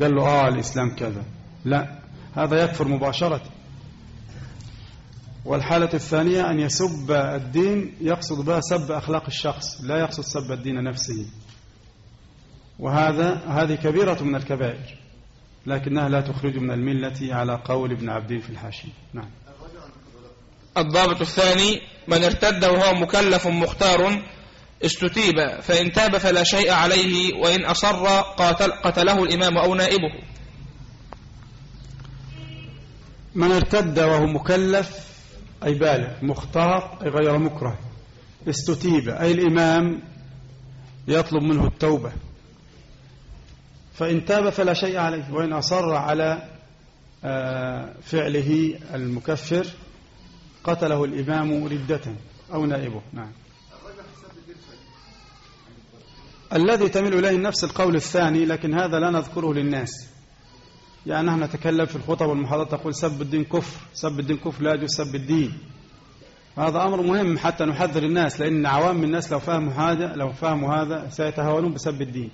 قال له آه الإسلام كذا. لا هذا يكفر مباشرة. والحالة الثانية أن يسب الدين يقصد بها سب أخلاق الشخص لا يقصد سب الدين نفسه. وهذا هذه كبيرة من الكبائر لكنها لا تخرج من الملة على قول ابن عبدين في الحاشية. نعم. الضابط الثاني من ارتد وهو مكلف مختار استتيب فإن تاب فلا شيء عليه وإن أصر قاتل قتله الإمام أو نائبه. من ارتد وهو مكلف أي بالغ مختار أي غير مكره. استتيب أي الإمام يطلب منه التوبة. فإن تاب فلا شيء عليه وإن أصر على آه، فعله المكفر قتله الإمام ردة أو نائبه. نعم. الذي تميل إليه النفس القول الثاني لكن هذا لا نذكره للناس. يعني نحن نتكلم في الخطب والمحاضرات تقول سب الدين كفر سب الدين كفر لا يجوز سب الدين. هذا أمر مهم حتى نحذر الناس لأن عوام الناس لو فهموا هذا لو فهموا هذا سيتهاونون بسب الدين.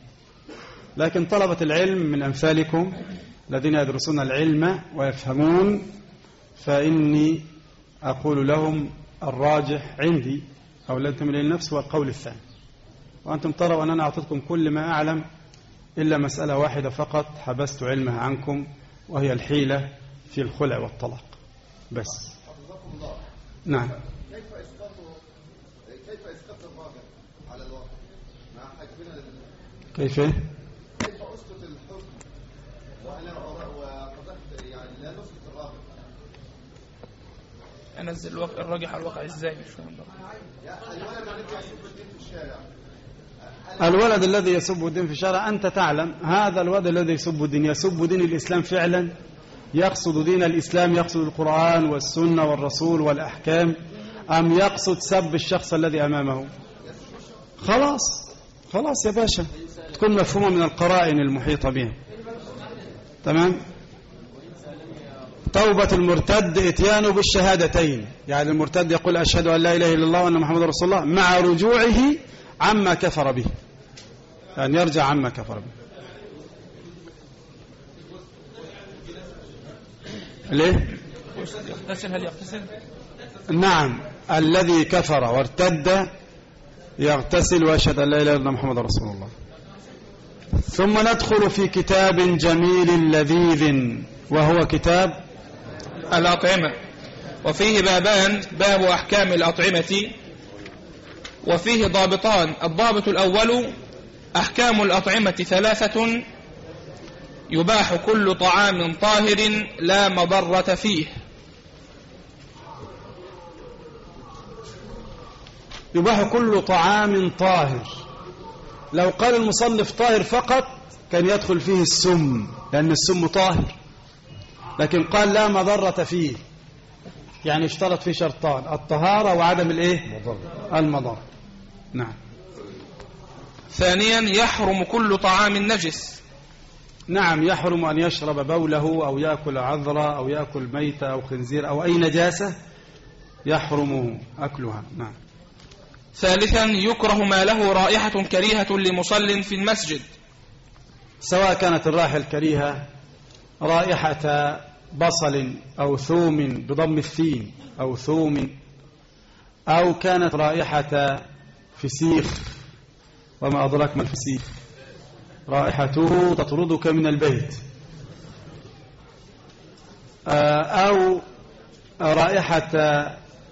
لكن طلبة العلم من أمثالكم الذين يدرسون العلم ويفهمون فإني أقول لهم الراجح عندي أو الذي تميل النفس هو القول الثاني. وأنتم تروا أن أنا أعطيتكم كل ما أعلم إلا مسألة واحدة فقط حبست علمها عنكم وهي الحيلة في الخلع والطلاق. بس. نعم. كيف اسقاط كيف اسقاط الراجع على الواقع مع حجبنا لل- كيف كيف اسقط الحكم وأنا وقضحت يعني لا نسقط الراجع أنزل الواقع الراجح على الواقع إزاي؟ مش فاهم. برضه. يعني الولد ما نرجع يشوف الدين في الشارع. الولد الذي يسب الدين في الشارع أنت تعلم هذا الولد الذي يسب الدين يسب دين الإسلام فعلا؟ يقصد دين الإسلام يقصد القرآن والسنة والرسول والأحكام أم يقصد سب الشخص الذي أمامه؟ خلاص خلاص يا باشا تكون مفهومة من القرائن المحيطة بها. تمام؟ توبة المرتد اتيانه بالشهادتين. يعني المرتد يقول أشهد أن لا إله إلا الله وأن محمد رسول الله مع رجوعه عما كفر به. يعني يرجع عما كفر به. ليه؟ يغتسل هل يغتسل نعم. الذي كفر وارتد يغتسل ويشهد أن لا إله إلا محمد رسول الله. ثم ندخل في كتاب جميل لذيذ وهو كتاب الأطعمة. وفيه بابان باب أحكام الأطعمة وفيه ضابطان. الضابط الأول أحكام الأطعمة ثلاثة يباح كل طعام طاهر لا مضرة فيه. يباح كل طعام طاهر. لو قال المصنف طاهر فقط كان يدخل فيه السم لأن السم طاهر. لكن قال لا مضرة فيه. يعني اشترط فيه شرطان الطهارة وعدم الايه؟ المضرة نعم. ثانيا يحرم كل طعام نجس. نعم يحرم أن يشرب بوله أو يأكل عذرة أو يأكل ميتة أو خنزير أو أي نجاسة يحرم أكلها. نعم. ثالثا يكره ما له رائحة كريهة لمصل في المسجد. سواء كانت الرائحة الكريهة رائحة بصل أو ثوم بضم الثين أو ثوم أو كانت رائحة فسيخ وما أدراك ما الفسيخ. رائحته تطردك من البيت. آه، أو رائحة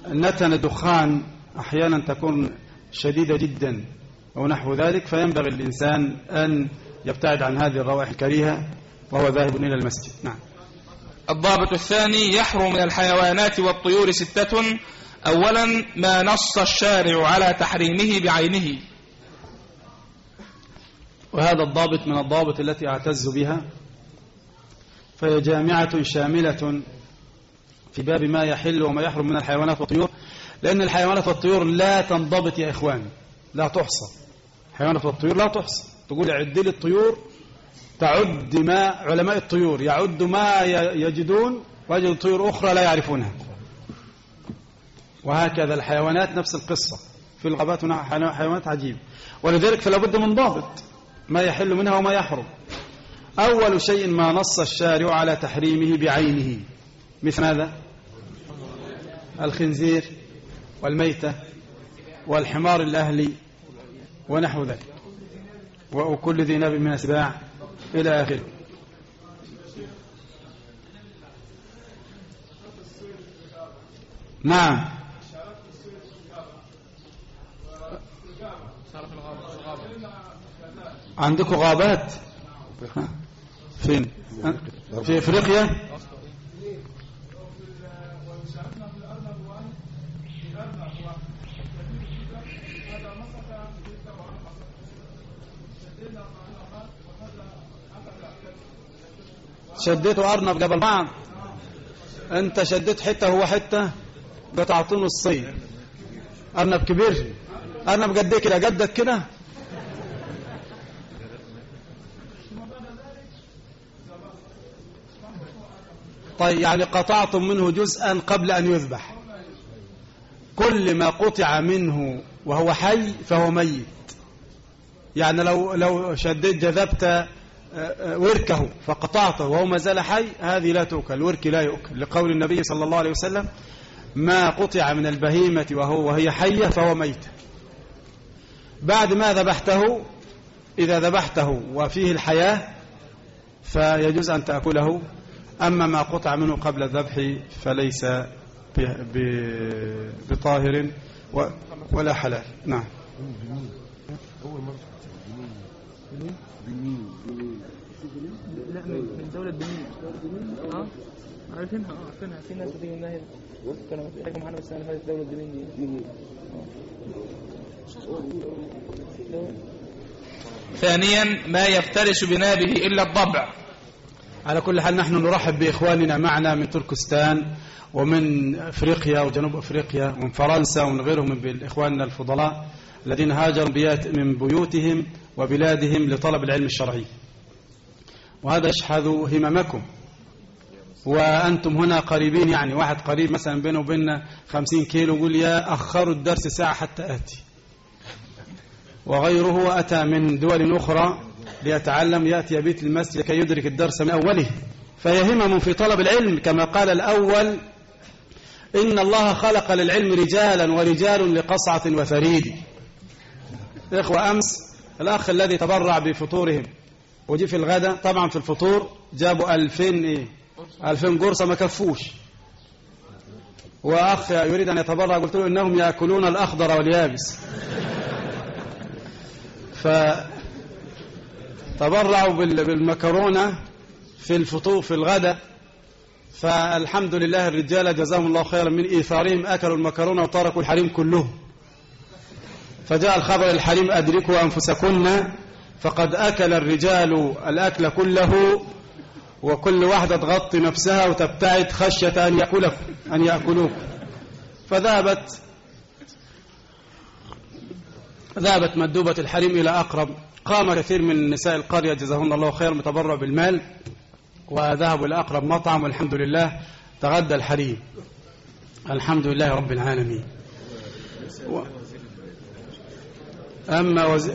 نتن دخان أحيانا تكون شديدة جدا أو نحو ذلك فينبغي الإنسان أن يبتعد عن هذه الروائح الكريهة وهو ذاهب إلى المسجد. نعم. الضابط الثاني يحرم من الحيوانات والطيور ستة. أولا ما نص الشارع على تحريمه بعينه. وهذا الضابط من الضابط التي أعتز بها. فهي جامعة شاملة في باب ما يحل وما يحرم من الحيوانات والطيور. لأن الحيوانات والطيور لا تنضبط يا إخوان. لا تحصى. الحيوانات والطيور لا تحصى. تقول عد لي الطيور تعد ما علماء الطيور يعد ما يجدون ويجد طيور أخرى لا يعرفونها. وهكذا الحيوانات نفس القصة. في الغابات حيوانات عجيبة ولذلك فلا بد من ضابط ما يحل منها وما يحرم. أول شيء ما نص الشارع على تحريمه بعينه. مثل ماذا؟ الخنزير والميتة والحمار الأهلي ونحو ذلك. وكل ذي ناب من السباع إلى آخره. نعم. عندكم غابات؟ فين؟ في إفريقيا؟ شديته أرنب جبل بعض أنت شديت حتة هو حتة. بتعطونه الصين أرنب كبير. أرنب قد إيه كده؟ قدك كده؟ طيب يعني قطعتم منه جزءا قبل أن يذبح. كل ما قطع منه وهو حي فهو ميت. يعني لو لو شديت جذبت وركه فقطعته وهو ما زال حي هذه لا تؤكل الورك لا يؤكل لقول النبي صلى الله عليه وسلم ما قطع من البهيمة وهو وهي حية فهو ميت. بعد ما ذبحته إذا ذبحته وفيه الحياة فيجوز أن تأكله أما ما قطع منه قبل الذبح فليس بطاهر ولا حلال. نعم. لا من من دولة بنين آه عارفينها آه عارفينها في ناس بتيجي منها هنا كانوا بيحكوا معانا السنة اللي فاتت دولة بنين دي ثانيا ما يفترس بنابه إلا الضبع. على كل حال نحن نرحب بإخواننا معنا من تركستان ومن أفريقيا وجنوب أفريقيا ومن فرنسا ومن غيرهم من إخواننا الفضلاء. الذين هاجروا من بيوتهم وبلادهم لطلب العلم الشرعي. وهذا يشحذ هممكم. وأنتم هنا قريبين يعني واحد قريب مثلا بينه وبيننا خمسين كيلو يقول يا أخروا الدرس ساعة حتى آتي. وغيره أتى من دول أخرى ليتعلم يأتي بيت المسجد كي يدرك الدرس من أوله. فهي همم في طلب العلم كما قال الأول إن الله خلق للعلم رجالا ورجال لقصعة وثريد إخوة أمس الأخ الذي تبرع بفطورهم وجي في الغداء طبعا في الفطور جابوا ألفين إيه ألفين قرصة ما كفوش. وأخ يريد أن يتبرع قلت له إنهم يأكلون الأخضر واليابس. فتبرعوا بال- بالمكرونة في الفطور في الغداء. فالحمد لله الرجال جزاهم الله خيرا من إيثارهم أكلوا المكرونة وتركوا الحريم كله فجاء الخبر الحريم أدركوا أنفسكن فقد أكل الرجال الأكل كله وكل واحدة تغطي نفسها وتبتعد خشية أن يأكلك أن يأكلوك. فذهبت ذهبت مندوبة الحريم إلى أقرب قام كثير من نساء القرية جزاهن الله خير متبرع بالمال وذهبوا إلى أقرب مطعم والحمد لله تغدى الحريم. الحمد لله رب العالمين. و... أما وزير,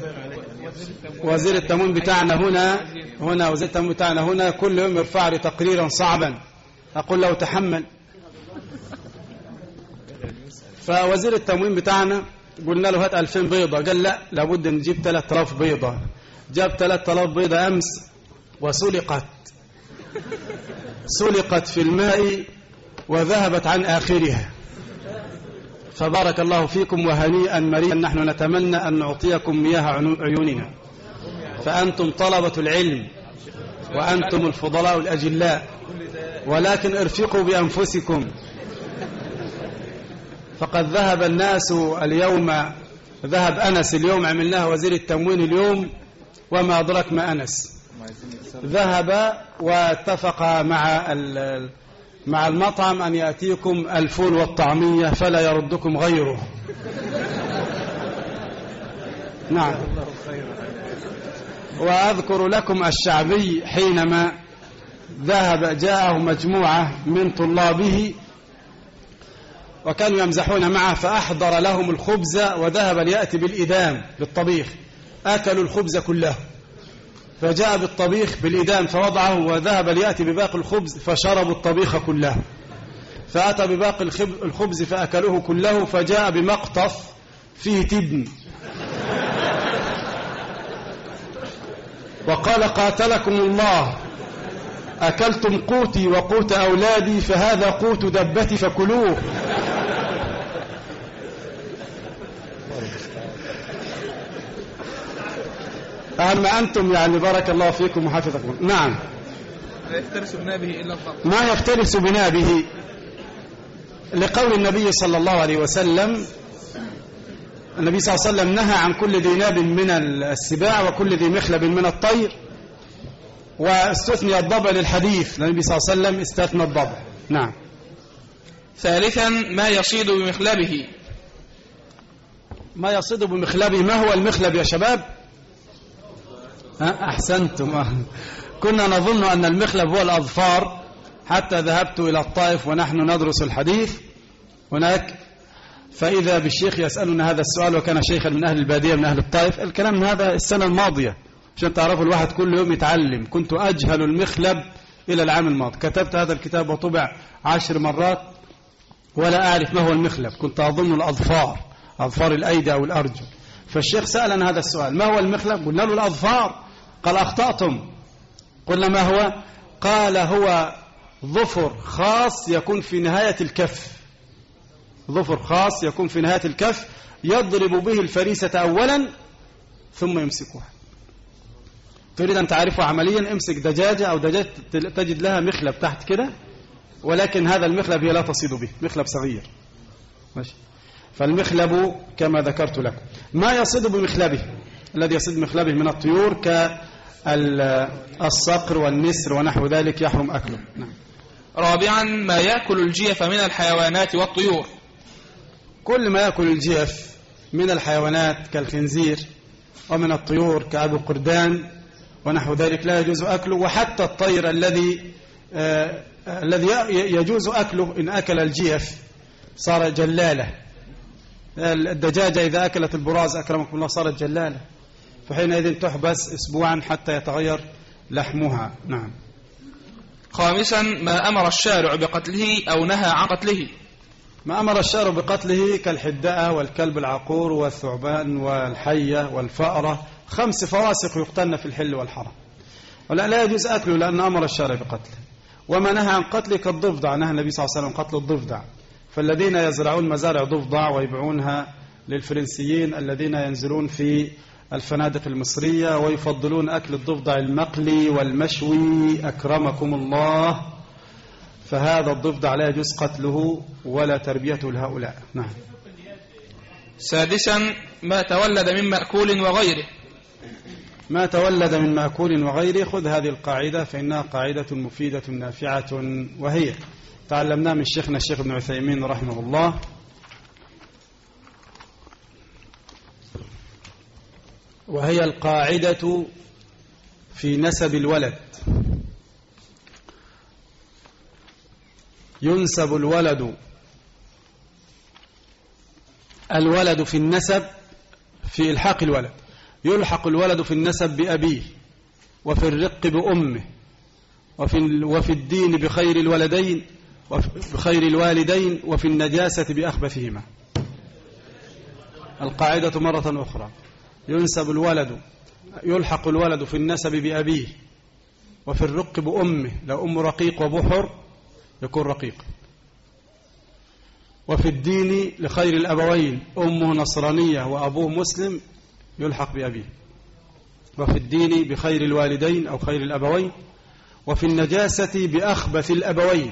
وزير التموين بتاعنا هنا هنا وزير التموين بتاعنا هنا كل يوم يرفع لي تقريرا صعبا. أقول له تحمل. فوزير التموين بتاعنا قلنا له هات 2000 بيضة. قال لا لابد نجيب 3000 بيضة. جاب 3000 بيضة أمس وسلقت. سلقت في الماء وذهبت عن آخرها. فبارك الله فيكم وهنيئا مريئا. نحن نتمنى أن نعطيكم مياه عيوننا. فأنتم طلبة العلم وأنتم الفضلاء الأجلاء. ولكن ارفقوا بأنفسكم. فقد ذهب الناس اليوم ذهب أنس اليوم عملناها وزير التموين اليوم. وما أدرك ما أنس. ذهب واتفق مع مع المطعم أن يأتيكم الفول والطعمية فلا يردكم غيره. نعم. وأذكر لكم الشعبي حينما ذهب جاءه مجموعة من طلابه وكانوا يمزحون معه فأحضر لهم الخبز وذهب ليأتي بالإدام بالطبيخ. أكلوا الخبز كله. فجاء بالطبيخ بالإدام فوضعه وذهب ليأتي بباقي الخبز فشربوا الطبيخ كله. فأتى بباقي الخب- الخبز فأكلوه كله فجاء بمقطف فيه تبن. وقال قاتلكم الله. أكلتم قوتي وقوت أولادي فهذا قوت دبتي فكلوه. أما أنتم يعني بارك الله فيكم وحفظكم. نعم. لا يفترس بنابه إلا الضبط ما يفترس بنابه لقول النبي صلى الله عليه وسلم النبي صلى الله عليه وسلم نهى عن كل ذي ناب من السباع وكل ذي مخلب من الطير واستثني الضبع للحديث. النبي صلى الله عليه وسلم استثنى الضبع. نعم. ثالثا ما يصيد بمخلبه. ما يصيد بمخلبه. ما هو المخلب يا شباب؟ أحسنتم. كنا نظن أن المخلب هو الأظفار. حتى ذهبت إلى الطائف ونحن ندرس الحديث. هناك. فإذا بالشيخ يسألنا هذا السؤال وكان شيخا من أهل البادية من أهل الطائف الكلام هذا السنة الماضية. عشان تعرفوا الواحد كل يوم يتعلم. كنت أجهل المخلب إلى العام الماضي. كتبت هذا الكتاب وطبع عشر مرات ولا أعرف ما هو المخلب. كنت أظن الأظفار أظفار الأيدي أو الأرجل. فالشيخ سألنا هذا السؤال ما هو المخلب؟ قلنا له الأظفار. قال أخطأتم. قلنا ما هو؟ قال هو ظفر خاص يكون في نهاية الكف. ظفر خاص يكون في نهاية الكف يضرب به الفريسة أولا ثم يمسكها. تريد أن تعرفه عمليا؟ امسك دجاجة أو دجاجة تجد لها مخلب تحت كده ولكن هذا المخلب هي لا تصيد به مخلب صغير. ماشي. فالمخلب كما ذكرت لكم. ما يصيد بمخلبه؟ الذي يصيد بمخلبه من الطيور كالصقر والنسر ونحو ذلك يحرم أكله. نعم. رابعا ما يأكل الجيف من الحيوانات والطيور. كل ما يأكل الجيف من الحيوانات كالخنزير ومن الطيور كأبو قردان ونحو ذلك لا يجوز أكله وحتى الطير الذي آه الذي يجوز أكله إن أكل الجيف صار جلالة. الدجاجة إذا أكلت البراز أكرمكم الله صارت جلالة. فحينئذ تحبس أسبوعا حتى يتغير لحمها. نعم. خامسا ما أمر الشارع بقتله أو نهى عن قتله. ما أمر الشارع بقتله كالحداء والكلب العقور والثعبان والحية والفأرة. خمس فواسق يقتلن في الحل والحرم ولا لا يجوز أكله لأن أمر الشارع بقتله. وما نهى عن قتله كالضفدع. نهى النبي صلى الله عليه وسلم قتل الضفدع. فالذين يزرعون مزارع ضفدع ويبيعونها للفرنسيين الذين ينزلون في الفنادق المصرية ويفضلون أكل الضفدع المقلي والمشوي أكرمكم الله. فهذا الضفدع لا يجوز قتله ولا تربيته لهؤلاء. نعم. سادسا ما تولد من مأكول وغيره. ما تولد من مأكول وغيره خذ هذه القاعدة فإنها قاعدة مفيدة نافعة وهي تعلمناها من شيخنا الشيخ ابن عثيمين رحمه الله. وهي القاعدة في نسب الولد. ينسب الولد الولد في النسب في إلحاق الولد. يلحق الولد في النسب بأبيه وفي الرق بأمه وفي, وفي الدين بخير الولدين بخير الوالدين وفي النجاسة بأخبثهما. القاعدة مرة أخرى. ينسب الولد يلحق الولد في النسب بأبيه وفي الرق بأمه لو أم رقيق وبحر يكون رقيق. وفي الدين لخير الأبوين أمه نصرانية وأبوه مسلم يلحق بأبيه. وفي الدين بخير الوالدين أو خير الأبوين وفي النجاسة بأخبث الأبوين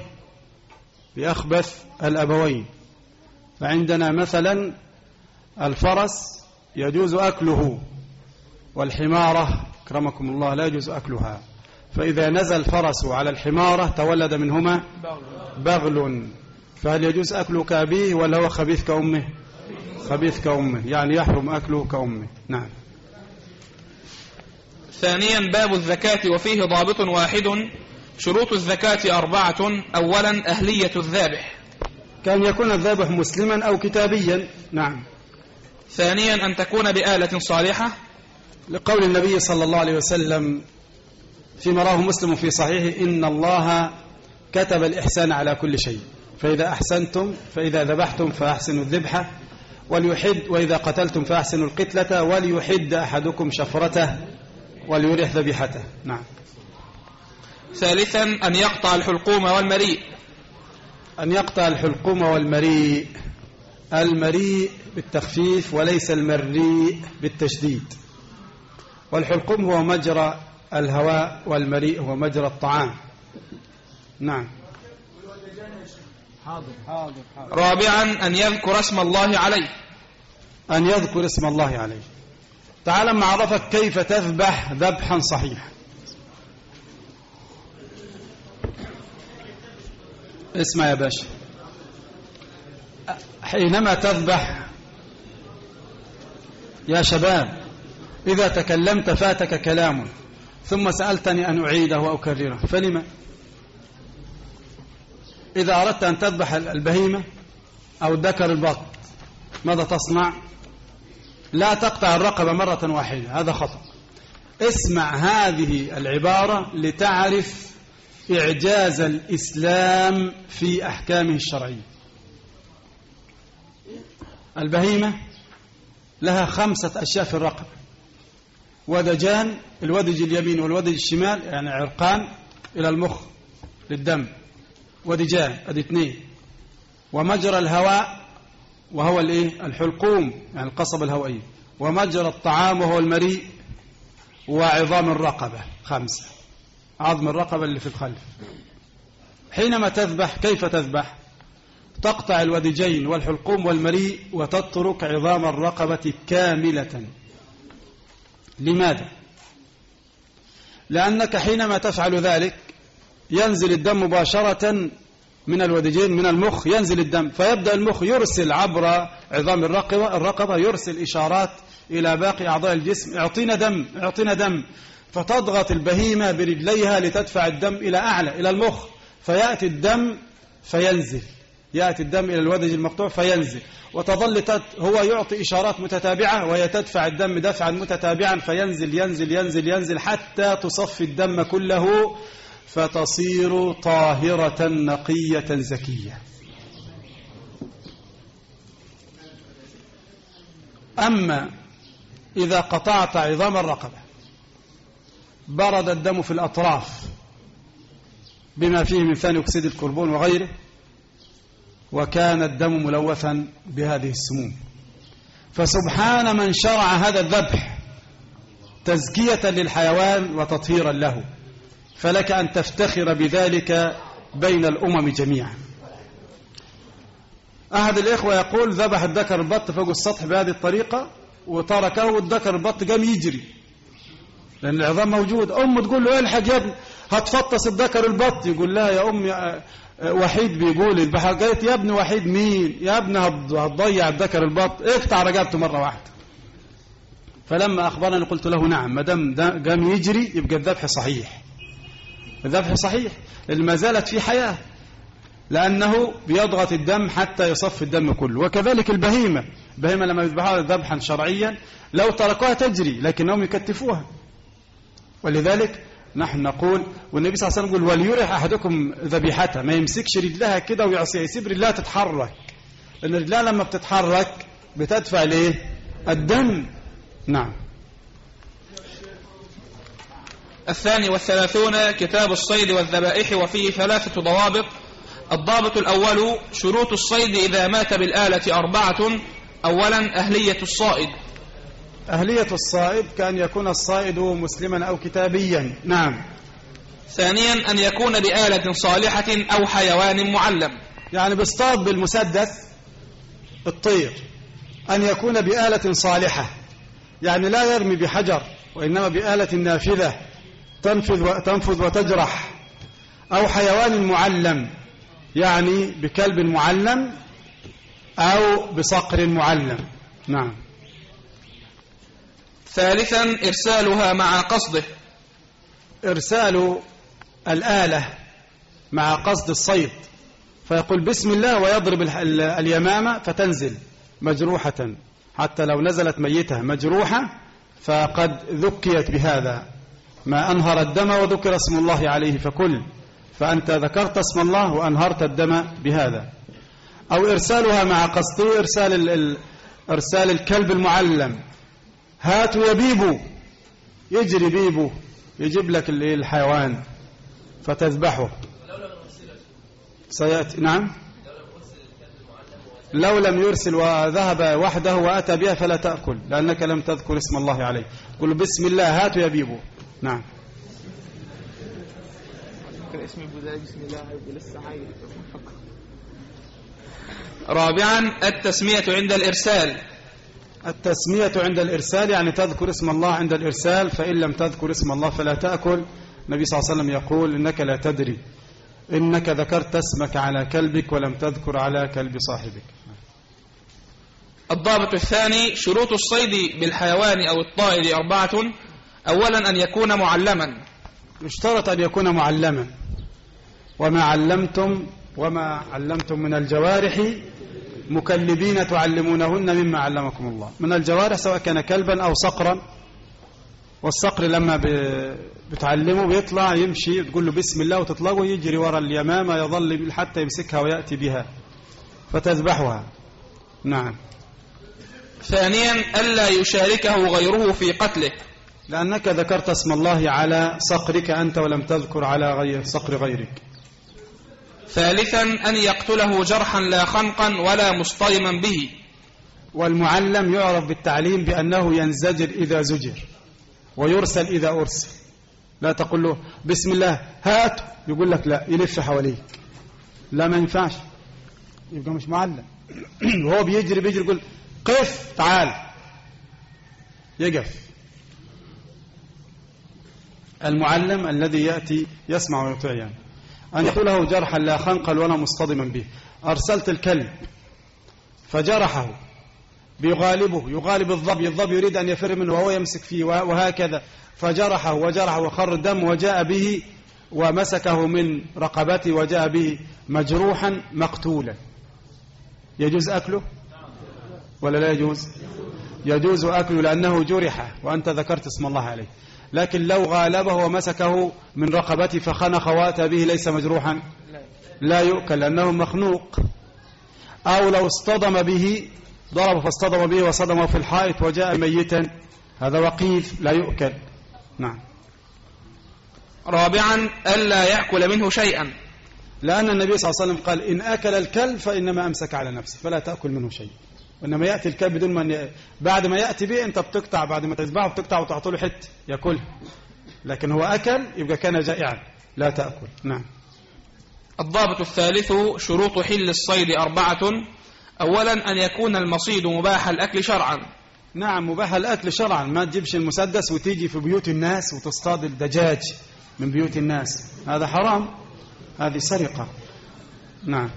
بأخبث الأبوين. فعندنا مثلا الفرس يجوز أكله والحمارة كرمكم الله لا يجوز أكلها. فإذا نزل الفرس على الحمارة تولد منهما بغل. فهل يجوز أكله كأبيه ولا هو خبيث كأمه؟ خبيث كأمه يعني يحرم أكله كأمه. نعم. ثانيا باب الزكاة وفيه ضابط واحد. شروط الزكاة أربعة. أولا أهلية الذابح. كان يكون الذابح مسلما أو كتابيا. نعم. ثانيا أن تكون بآلة صالحة. لقول النبي صلى الله عليه وسلم فيما رواه مسلم في صحيحه إن الله كتب الإحسان على كل شيء. فإذا أحسنتم فإذا ذبحتم فأحسنوا الذبحة وليحد وإذا قتلتم فأحسنوا القتلة. وليحد أحدكم شفرته وليرح ذبيحته. نعم. ثالثا أن يقطع الحلقوم والمريء. أن يقطع الحلقوم والمريء. المريء بالتخفيف وليس المريء بالتشديد. والحلقوم هو مجرى الهواء والمريء هو مجرى الطعام. نعم. حاضر. حاضر حاضر رابعا أن يذكر اسم الله عليه. أن يذكر اسم الله عليه. تعال ما عرفك كيف تذبح ذبحا صحيحا اسمع يا باشا. حينما تذبح يا شباب إذا تكلمت فاتك كلام ثم سألتني أن أعيده وأكرره فلما إذا أردت أن تذبح البهيمة أو الذكر البط ماذا تصنع؟ لا تقطع الرقبة مرة واحدة هذا خطأ. اسمع هذه العبارة لتعرف إعجاز الإسلام في أحكامه الشرعية. البهيمة لها خمسة أشياء في الرقبة ودجان الودج اليمين والودج الشمال يعني عرقان إلى المخ للدم. ودجان ادي اثنين. ومجرى الهواء وهو الإيه؟ الحلقوم يعني القصبة الهوائية ومجرى الطعام وهو المريء وعظام الرقبة خمسة. عظم الرقبة اللي في الخلف. حينما تذبح كيف تذبح؟ تقطع الودجين والحلقوم والمريء وتترك عظام الرقبة كاملة. لماذا؟ لأنك حينما تفعل ذلك ينزل الدم مباشرة من الودجين من المخ ينزل الدم فيبدأ المخ يرسل عبر عظام الرقبة, الرقبة يرسل إشارات إلى باقي أعضاء الجسم اعطينا دم اعطينا دم. فتضغط البهيمة برجليها لتدفع الدم إلى أعلى إلى المخ فيأتي الدم فينزل. يأتي الدم إلى الودج المقطوع فينزل. وتظل هو يعطي إشارات متتابعة وهي تدفع الدم دفعا متتابعا فينزل ينزل ينزل ينزل حتى تصفي الدم كله فتصير طاهرة نقية زكية. أما إذا قطعت عظام الرقبة برد الدم في الأطراف بما فيه من ثاني أكسيد الكربون وغيره وكان الدم ملوثا بهذه السموم. فسبحان من شرع هذا الذبح تزكية للحيوان وتطهيرا له. فلك أن تفتخر بذلك بين الأمم جميعا. أحد الإخوة يقول ذبح الذكر البط فوق السطح بهذه الطريقة وتركه والذكر البط قام يجري. لأن العظام موجود. أم تقول له إلحق يا ابني هتفطس الذكر البط. يقول لها يا أمي وحيد بيقول البحر. قالت يا ابني وحيد مين؟ يا ابني هتضيع الذكر البط اقطع رقبته مرة واحدة. فلما أخبرني قلت له نعم. ما دام قام يجري يبقى الذبح صحيح. الذبح صحيح. ما زالت في حياة. لأنه بيضغط الدم حتى يصف الدم كله. وكذلك البهيمة. البهيمة لما يذبحها ذبحا شرعيا لو تركوها تجري لكنهم يكتفوها. ولذلك نحن نقول والنبي صلى الله عليه وسلم يقول وليرح أحدكم ذبيحتها ما يمسكش رجلها كده ويعصيها يسيب رجلها تتحرك. لأن رجلها لما بتتحرك بتدفع ليه الدم. نعم. الثاني والثلاثون كتاب الصيد والذبائح وفيه ثلاثة ضوابط. الضابط الأول شروط الصيد إذا مات بالآلة أربعة. أولا أهلية الصائد. أهلية الصائد كأن يكون الصائد مسلما أو كتابيا. نعم. ثانيا أن يكون بآلة صالحة أو حيوان معلم. يعني بيصطاد بالمسدس الطير. أن يكون بآلة صالحة. يعني لا يرمي بحجر وإنما بآلة نافذة تنفذ, تنفذ وتجرح. أو حيوان معلم يعني بكلب معلم أو بصقر معلم. نعم. ثالثا إرسالها مع قصده. إرسال الآلة مع قصد الصيد. فيقول بسم الله ويضرب اليمامة فتنزل مجروحة. حتى لو نزلت ميتة مجروحة فقد ذكيت بهذا. ما أنهر الدم وذكر اسم الله عليه فكل. فأنت ذكرت اسم الله وأنهرت الدم بهذا. أو إرسالها مع قصده إرسال ال- ال- إرسال الكلب المعلم. هاتوا يا بيبو. يجري بيبو. يجيب لك ال- الحيوان. فتذبحه. سيأتي نعم. لو لم يرسل وذهب وحده وأتى بها فلا تأكل لأنك لم تذكر اسم الله عليه. قل بسم الله هاتوا يا بيبو. نعم. اسم البداية بسم الله هيبقى لسه رابعا التسمية عند الإرسال. التسمية عند الإرسال يعني تذكر اسم الله عند الإرسال فإن لم تذكر اسم الله فلا تأكل. النبي صلى الله عليه وسلم يقول إنك لا تدري إنك ذكرت اسمك على كلبك ولم تذكر على كلب صاحبك. الضابط الثاني شروط الصيد بالحيوان أو الطائر أربعة. أولا أن يكون معلما. يشترط أن يكون معلما. وما علمتم وما علمتم من الجوارح مكلبين تعلمونهن مما علمكم الله. من الجوارح سواء كان كلبا أو صقرا والصقر لما بتعلمه بيطلع يمشي تقول له بسم الله وتطلقه يجري ورا اليمامة يظل حتى يمسكها ويأتي بها فتذبحها. نعم. ثانيا ألا يشاركه غيره في قتله. لأنك ذكرت اسم الله على صقرك أنت ولم تذكر على غير صقر غيرك. ثالثا أن يقتله جرحا لا خنقا ولا مصطيما به. والمعلم يعرف بالتعليم بأنه ينزجر إذا زجر ويرسل إذا أرسل. لا تقول له بسم الله هات. يقول لك لا يلف حواليك. لا ما ينفعش. يبقى مش معلم. وهو بيجري بيجري يقول قف تعال. يقف. المعلم الذي يأتي يسمع ويطيع. يعني أن يقتله جرحا لا خنقا ولا مصطدما به. أرسلت الكلب فجرحه بيغالبه يغالب الظبي الظبي يريد أن يفر منه وهو يمسك فيه وهكذا. فجرحه وجرحه وخر الدم وجاء به ومسكه من رقبته وجاء به مجروحا مقتولا. يجوز أكله؟ ولا لا يجوز؟ يجوز أكله لأنه جرح وأنت ذكرت اسم الله عليه. لكن لو غالبه ومسكه من رقبته فخنق واتى به ليس مجروحا. لا يؤكل لأنه مخنوق. أو لو اصطدم به ضرب فاصطدم به وصدمه في الحائط وجاء ميتا. هذا وقيف لا يؤكل. نعم. رابعا ألا يأكل منه شيئا. لأن النبي صلى الله عليه وسلم قال إن أكل الكلب فإنما أمسك على نفسه فلا تأكل منه شيء وإنما يأتي الكلب بدون ما ي... بعد ما يأتي به أنت بتقطع بعد ما تذبحه بتقطع وتعطي له حتة يأكلها. لكن هو أكل يبقى كان جائعا. لا تأكل. نعم. الضابط الثالث شروط حل الصيد أربعة. أولا أن يكون المصيد مباح الأكل شرعا. نعم مباح الأكل شرعا. ما تجيبش المسدس وتيجي في بيوت الناس وتصطاد الدجاج من بيوت الناس. هذا حرام. هذه سرقة. نعم.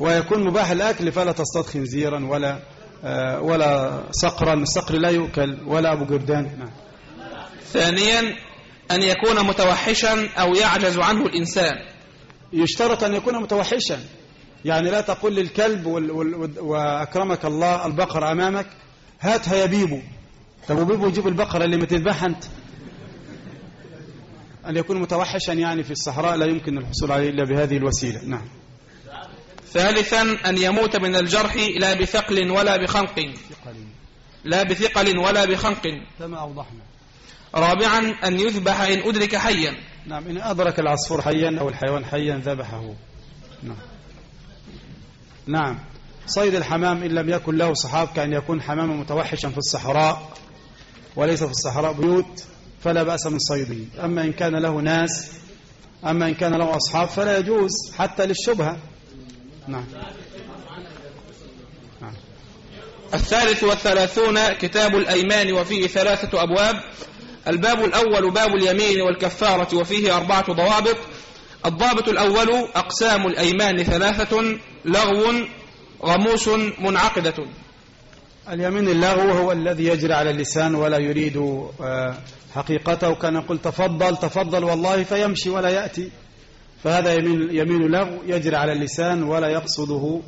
ويكون مباح الأكل فلا تصطاد خنزيرا ولا آه ولا صقرا. الصقر لا يؤكل ولا أبو قردان. نعم. ثانيا أن يكون متوحشا أو يعجز عنه الإنسان. يشترط أن يكون متوحشا. يعني لا تقول للكلب وال وال وأكرمك الله البقر أمامك هاتها يا بيبو. طب وبيبو يجيب البقرة اللي ما تذبحها أنت؟ أن يكون متوحشا يعني في الصحراء لا يمكن الحصول عليه إلا بهذه الوسيلة. نعم. ثالثا أن يموت من الجرح لا بثقل ولا بخنق. لا بثقل ولا بخنق. كما أوضحنا. رابعا أن يذبح إن أدرك حيا. نعم إن أدرك العصفور حيا أو الحيوان حيا ذبحه. نعم. نعم. صيد الحمام إن لم يكن له صحاب كأن يكون حماما متوحشا في الصحراء وليس في الصحراء بيوت فلا بأس من صيده. أما إن كان له ناس أما إن كان له أصحاب فلا يجوز حتى للشبهة. نعم. نعم. الثالث والثلاثون كتاب الأيمان وفيه ثلاثة أبواب. الباب الأول باب اليمين والكفارة وفيه أربعة ضوابط. الضابط الأول أقسام الأيمان ثلاثة لغو غموس منعقدة. اليمين اللغو هو الذي يجري على اللسان ولا يريد آه، حقيقته. كان يقول تفضل تفضل والله فيمشي ولا يأتي. فهذا يمين, يمين لغو يجري على اللسان ولا يقصده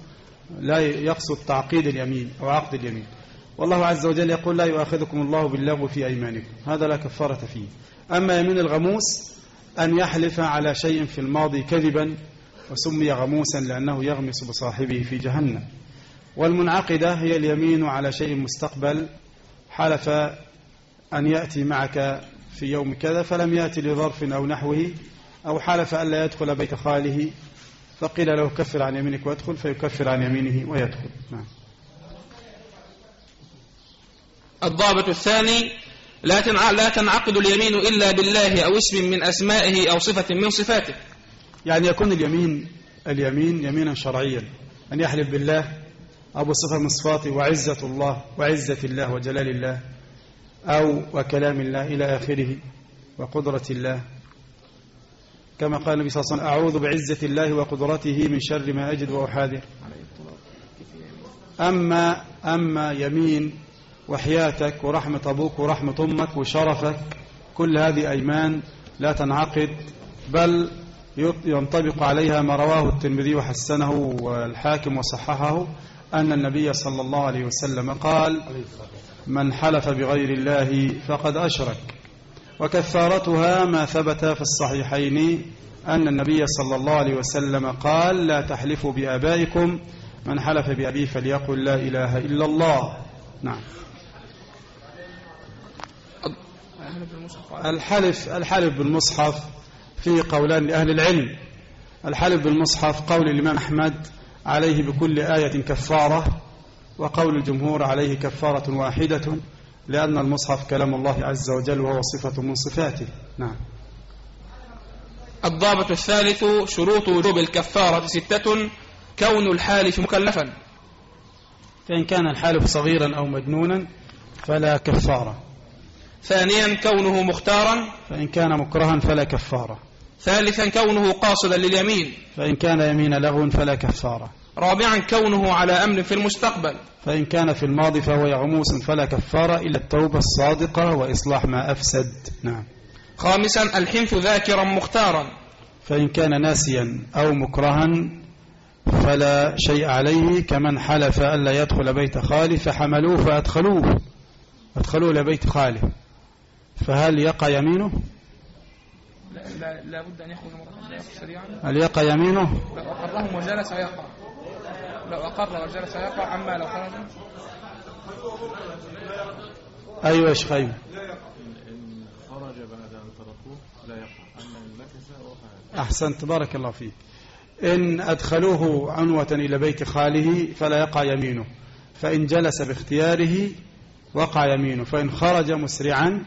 لا يقصد تعقيد اليمين أو عقد اليمين. والله عز وجل يقول لا يؤاخذكم الله باللغو في أيمانكم. هذا لا كفارة فيه. أما يمين الغموس أن يحلف على شيء في الماضي كذبا وسمي غموسا لأنه يغمس بصاحبه في جهنم. والمنعقدة هي اليمين على شيء مستقبل. حلف أن يأتي معك في يوم كذا فلم يأتي لظرف أو نحوه أو حلف ألا يدخل بيت خاله فقيل له كفر عن يمينك وادخل فيكفر عن يمينه ويدخل. نعم. الضابط الثاني لا تنع- لا تنعقد اليمين إلا بالله أو اسم من أسمائه أو صفة من صفاته. يعني يكون اليمين اليمين يمينا شرعيا أن يحلف بالله أو بصفة من صفاته وعزة الله وعزة الله وجلال الله أو وكلام الله إلى آخره وقدرة الله. كما قال النبي صلى الله عليه وسلم أعوذ بعزة الله وقدرته من شر ما أجد وأحاذر. أما أما يمين وحياتك ورحمة أبوك ورحمة أمك وشرفك كل هذه أيمان لا تنعقد بل ينطبق عليها ما رواه الترمذي وحسنه والحاكم وصححه أن النبي صلى الله عليه وسلم قال من حلف بغير الله فقد أشرك. وكفارتها ما ثبت في الصحيحين أن النبي صلى الله عليه وسلم قال لا تحلفوا بآبائكم من حلف بأبيه فليقل لا إله إلا الله. نعم. الحلف الحلف بالمصحف في قولان لأهل العلم. الحلف بالمصحف قول الإمام أحمد عليه بكل آية كفارة وقول الجمهور عليه كفارة واحدة. لأن المصحف كلام الله عز وجل وهو صفة من صفاته. نعم. الضابط الثالث شروط وجوب الكفارة ستة كون الحالف مكلفا. فإن كان الحالف صغيرا أو مجنونا فلا كفارة. ثانيا كونه مختارا. فإن كان مكرها فلا كفارة. ثالثا كونه قاصدا لليمين. فإن كان يمين لغو فلا كفارة. رابعا كونه على أمر في المستقبل. فإن كان في الماضي فهو يغموس فلا كفارة إلا التوبة الصادقة وإصلاح ما أفسد. نعم. خامسا الحنث ذاكرا مختارا. فإن كان ناسيا أو مكرها فلا شيء عليه كمن حلف ألا يدخل بيت خاله فحملوه فأدخلوه. أدخلوه لبيت خاله. فهل يقع يمينه؟ لا, لا, لا بد أن يخرج مرة سريعا. هل يقع يمينه؟ لو أقرهم وجلس يقع لو أقر وجلس يقع أما لو خرج أيوة يا شيخ أيوة. إن خرج بعد أن تركوه لا يقع أما إن مكث وقع أحسنت بارك الله فيك. إن أدخلوه عنوة إلى بيت خاله فلا يقع يمينه. فإن جلس باختياره وقع يمينه. فإن خرج مسرعا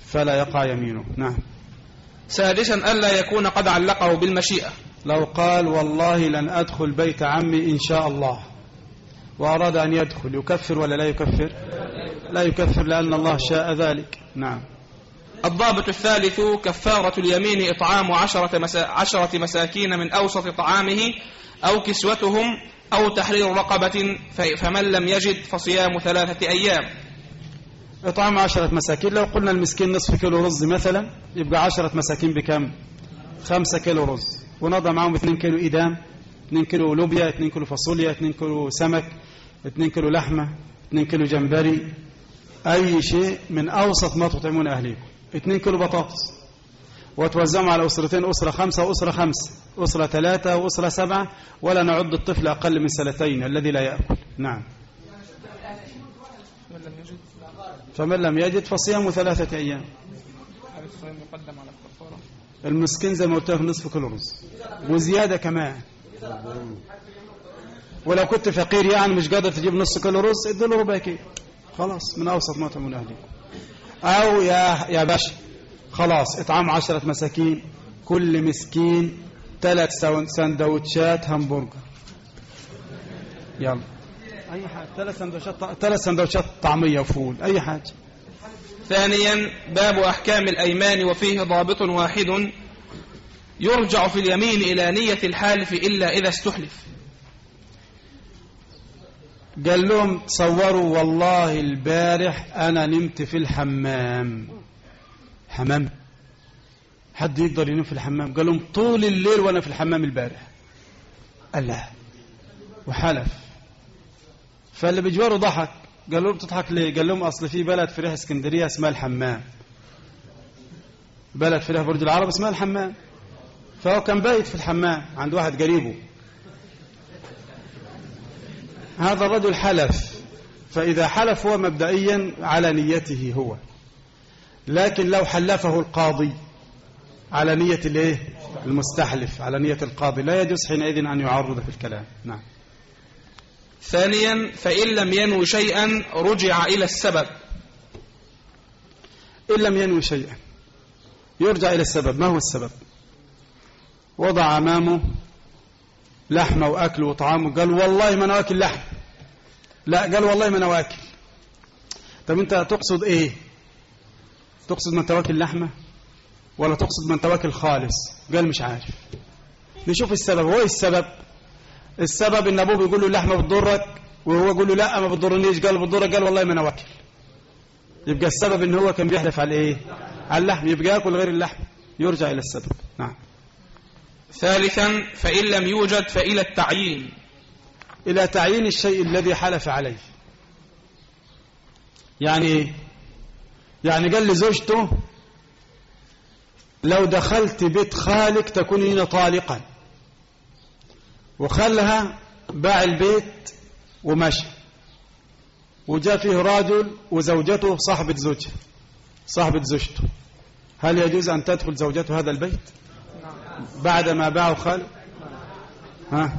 فلا يقع يمينه. نعم. سادسا ألا يكون قد علقه بالمشيئة. لو قال والله لن أدخل بيت عمي إن شاء الله. وأراد أن يدخل يكفر ولا لا يكفر؟ لا يكفر لأن الله شاء ذلك. نعم. الضابط الثالث كفارة اليمين إطعام عشرة, مسا عشرة مساكين من أوسط طعامه أو كسوتهم أو تحرير رقبة فمن لم يجد فصيام ثلاثة أيام. إطعام عشرة مساكين لو قلنا المسكين نصف كيلو رز مثلا يبقى عشرة مساكين بكم؟ خمسة كيلو رز. ونضع معهم اثنين كيلو إدام اثنين كيلو لوبيا اثنين كيلو فاصوليا اثنين كيلو سمك اثنين كيلو لحمة اثنين كيلو جمبري أي شيء من أوسط ما تطعمون أهليكم. اثنين كيلو بطاطس. وتوزعهم على أسرتين أسرة خمسة وأسرة خمسة أسرة ثلاثة وأسرة سبعة ولا نعد الطفل أقل من سنتين الذي لا يأكل. نعم. فمن لم يجد فصيام ثلاثة أيام هل الصيام يقدم على الكفارة المسكين زي ما قلت لك نصف كيلو رز وزيادة كمان. ولو كنت فقير يعني مش قادر تجيب نص كيلو رز ادي له ربع كيلو. خلاص من أوسط ما تعمل أهلكم أو يا يا باشا خلاص اطعام عشرة مساكين كل مسكين ثلاث سندوتشات همبرجر. يلا. أي حاجة ثلاث سندوتشات ثلاث سندوتشات طعمية وفول أي حاجة. ثانيا باب أحكام الأيمان وفيه ضابط واحد يرجع في اليمين إلى نية الحالف إلا إذا استحلف. قال لهم تصوروا والله البارح أنا نمت في الحمام. حمام؟ حد يقدر ينام في الحمام؟ قال لهم طول الليل وأنا في الحمام البارح. قال لا. وحلف. فاللي بجواره ضحك. قالوا له بتضحك ليه؟ قال لهم أصل في بلد في ريح اسكندرية اسمها الحمام. بلد في ريح برج العرب اسمها الحمام. فهو كان بايت في الحمام عند واحد قريبه. هذا الرجل حلف. فإذا حلف هو مبدئيا على نيته هو. لكن لو حلفه القاضي على نية الإيه؟ المستحلف على نية القاضي. لا يجوز حينئذ أن يعرض في الكلام. نعم. ثانيا فإن لم ينو شيئا رجع إلى السبب. إن لم ينوي شيئا يرجع إلى السبب. ما هو السبب؟ وضع أمامه لحمة وأكل وطعام قال والله ما أنا واكل لحم. لا قال والله ما أنا واكل طب أنت تقصد إيه؟ تقصد من تواكل لحمة ولا تقصد من تواكل خالص؟ قال مش عارف. نشوف السبب. هو إيه السبب؟ السبب إن أبوه بيقول له اللحمة بتضرك وهو يقول له لا ما بتضرنيش. قال بتضرك؟ قال والله ما أنا واكل. يبقى السبب إن هو كان بيحلف على إيه؟ على اللحم. يبقى يأكل غير اللحم. يرجع إلى السبب. نعم. ثالثا فإن لم يوجد فإلى التعيين. إلى تعيين الشيء الذي حلف عليه. يعني يعني قال لزوجته لو دخلت بيت خالك تكونين طالقا. وخلها باع البيت ومشى. وجاء فيه رجل وزوجته صاحبة زوجها صاحبة زوجته. هل يجوز أن تدخل زوجته هذا البيت؟ بعد ما باعوا خاله ها.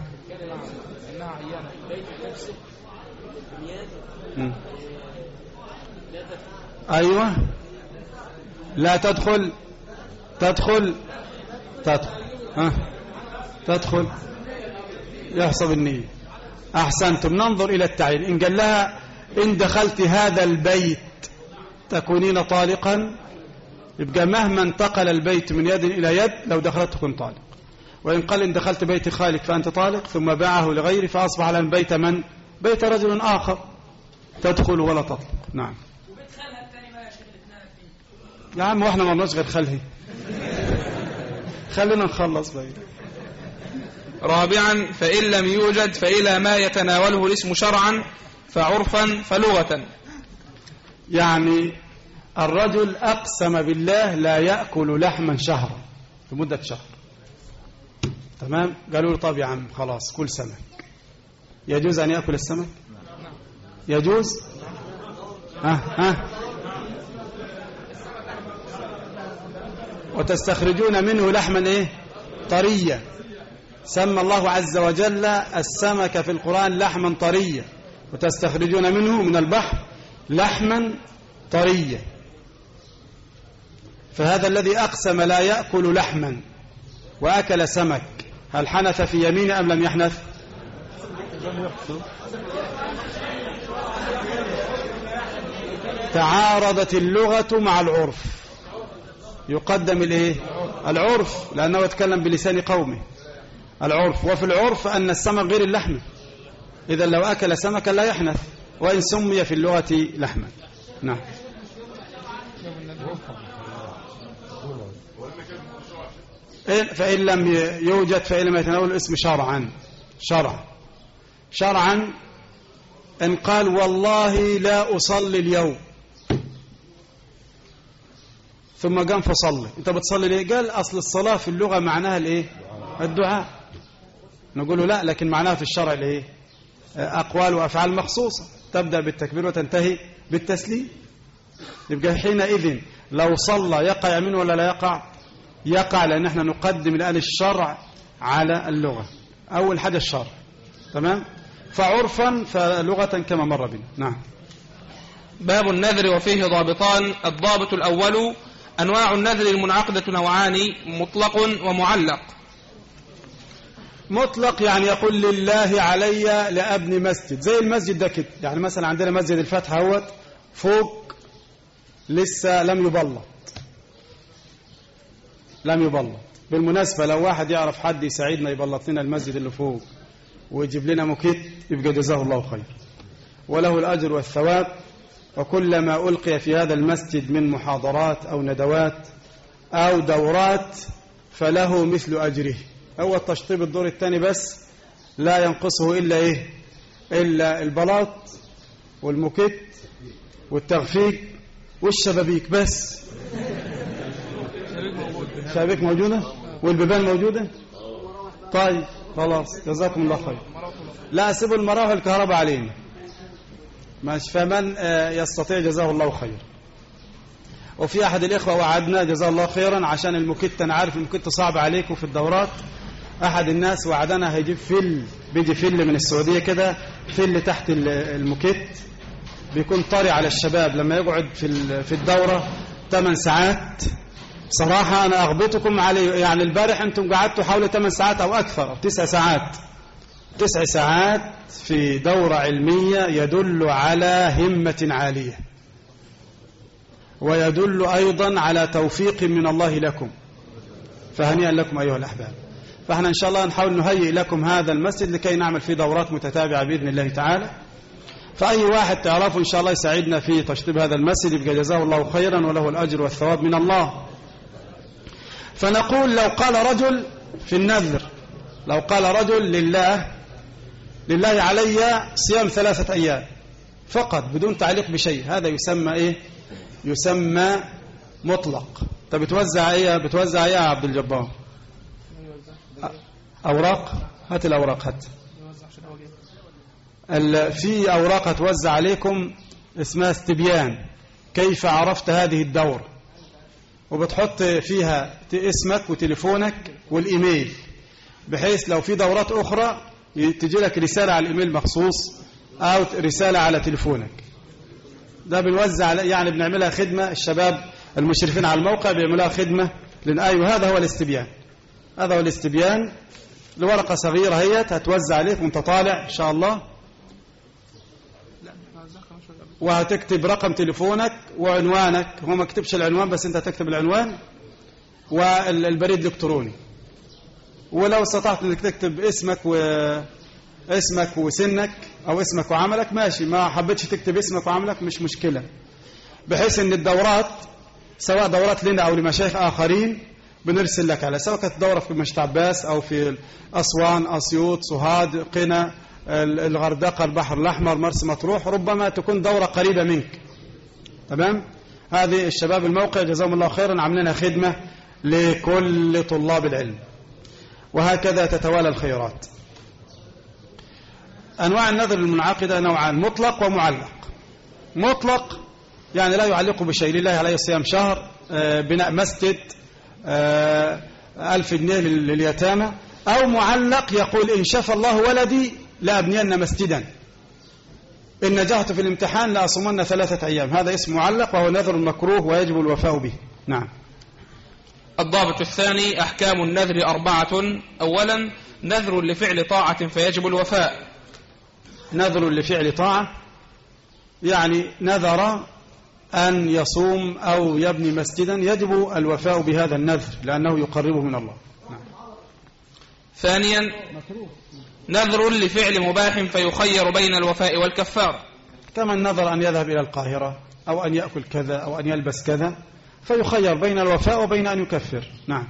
أيوة. لا تدخل تدخل تدخل ها؟ تدخل. يحسب النية أحسنتم. ننظر إلى التعيين إن قال لها إن دخلت هذا البيت تكونين طالقا يبقى مهما انتقل البيت من يد إلى يد لو دخلت تكون طالق. وإن قال إن دخلت بيت خالك فأنت طالق ثم باعه لغيره فأصبح على بيت من؟ بيت رجل آخر تدخل ولا تطلق. نعم. يا عم وإحنا ما غير خلهي. خلينا نخلص بقى رابعا فإن لم يوجد فإلى ما يتناوله الاسم شرعا فعرفا فلغة. يعني الرجل أقسم بالله لا يأكل لحما شهرا لمدة شهر. تمام؟ قالوا له طب يا عم خلاص كل سمك يجوز أن يأكل السمك؟ يجوز؟ ها ها. وتستخرجون منه لحما إيه؟ طريا سمى الله عز وجل السمك في القرآن لحما طريا وتستخرجون منه من البحر لحما طريا. فهذا الذي أقسم لا يأكل لحما وأكل سمك هل حنث في يمينه أم لم يحنث؟ تعارضت اللغة مع العرف. يقدم الايه العرف لأنه يتكلم بلسان قومه. العرف. وفي العرف أن السمك غير اللحم. إذا لو أكل سمكا لا يحنث وإن سمي في اللغة لحما. نعم. إن- فإن لم يوجد فإن لم يتناول الاسم شرعا. شرعا. شرعا إن قال والله لا أصلي اليوم. ثم قام فصلي. أنت بتصلي ليه؟ قال أصل الصلاة في اللغة معناها الإيه؟ الدعاء. نقول له لا لكن معناها في الشرع الايه أقوال وأفعال مخصوصة. تبدأ بالتكبير وتنتهي بالتسليم. يبقى حينئذ لو صلى يقع يمين ولا لا يقع؟ يقع لأن إحنا نقدم الآن الشرع على اللغة. أول حاجة الشرع. تمام؟ فعرفا فلغة كما مر بنا. نعم. باب النذر وفيه ضابطان. الضابط الأول أنواع النذر المنعقدة نوعان مطلق ومعلق. مطلق يعني يقول لله علي لأبني مسجد. زي المسجد ده كده. يعني مثلا عندنا مسجد الفتح أهوت فوق لسه لم يبلط. لم يبلط. بالمناسبة لو واحد يعرف حد يساعدنا يبلط لنا المسجد اللي فوق ويجيب لنا موكيت يبقى جزاه الله خير. وله الأجر والثواب. وكلما ألقي في هذا المسجد من محاضرات أو ندوات أو دورات فله مثل أجره. هو التشطيب الدور الثاني بس لا ينقصه إلا إيه؟ إلا البلاط والموكيت والتغفيق والشبابيك بس. شبابيك موجودة؟ والبيبان موجودة؟ طيب خلاص جزاكم الله خير. لا سيبوا المراوح الكهرباء علينا. ماشي فمن آه، يستطيع جزاه الله خير. وفي أحد الإخوة وعدنا جزاه الله خيرا عشان المكت أنا عارف المكت صعب عليكم في الدورات. أحد الناس وعدنا هيجيب فل بيجي فل من السعودية كده فل تحت ال- المكت بيكون طري على الشباب. لما يقعد في في الدورة 8 ساعات. صراحة أنا أغبطكم عليه يعني البارح أنتم قعدتوا حوالي 8 ساعات أو أكثر أو 9 ساعات. تسع ساعات في دورة علمية يدل على همة عالية. ويدل أيضا على توفيق من الله لكم. فهنيئا لكم أيها الأحباب. فاحنا إن شاء الله نحاول نهيئ لكم هذا المسجد لكي نعمل فيه دورات متتابعة بإذن الله تعالى. فأي واحد تعرفه إن شاء الله يساعدنا في تشطيب هذا المسجد يبقى جزاه الله خيرا وله الأجر والثواب من الله. فنقول لو قال رجل في النذر لو قال رجل لله لله علي صيام ثلاثة أيام فقط بدون تعليق بشيء هذا يسمى إيه؟ يسمى مطلق. طب بتوزع إيه؟ بتوزع إيه يا عبد الجبار؟ أوراق؟ هات الأوراق هات. في أوراق هتوزع عليكم اسمها استبيان. كيف عرفت هذه الدورة وبتحط فيها اسمك وتليفونك والإيميل بحيث لو في دورات أخرى تجي لك رسالة على الإيميل مخصوص أو رسالة على تليفونك. ده بنوزع يعني بنعملها خدمة الشباب المشرفين على الموقع بيعملوها خدمة لأن أيوه هذا هو الاستبيان. هذا هو الاستبيان. لورقة صغيرة هي هتوزع عليك وانت طالع إن شاء الله. وهتكتب رقم تليفونك وعنوانك. هو ما كتبش العنوان بس انت هتكتب العنوان والبريد الإلكتروني. ولو استطعت انك تكتب اسمك واسمك وسنك أو اسمك وعملك ماشي. ما حبيتش تكتب اسمك وعملك مش مشكلة. بحيث إن الدورات سواء دورات لنا أو لمشايخ آخرين بنرسل لك على سواء كانت دورة في مشت عباس أو في أسوان أسيوط سوهاد قنا ال- الغردقة البحر الأحمر مرسى مطروح ربما تكون دورة قريبة منك. تمام؟ هذه الشباب الموقع جزاهم الله خيرا عاملينها خدمة لكل طلاب العلم. وهكذا تتوالى الخيرات. أنواع النذر المنعقدة نوعان مطلق ومعلق. مطلق يعني لا يعلق بشيء لله عليه صيام شهر آه، بناء مسجد ألف جنيه لل- لليتامى. أو معلق يقول إن شفى الله ولدي لأبنين مسجدا. إن نجحت في الامتحان لأصومن ثلاثة أيام. هذا اسم معلق وهو نذر مكروه ويجب الوفاء به. نعم. الضابط الثاني أحكام النذر أربعة. أولا نذر لفعل طاعة فيجب الوفاء. نذر لفعل طاعة. يعني نذر أن يصوم أو يبني مسجدا يجب الوفاء بهذا النذر لأنه يقربه من الله. ثانيا نذر لفعل مباح فيخير بين الوفاء والكفار. كمن نذر أن يذهب إلى القاهرة أو أن يأكل كذا أو أن يلبس كذا فيخير بين الوفاء وبين أن يكفر. نعم.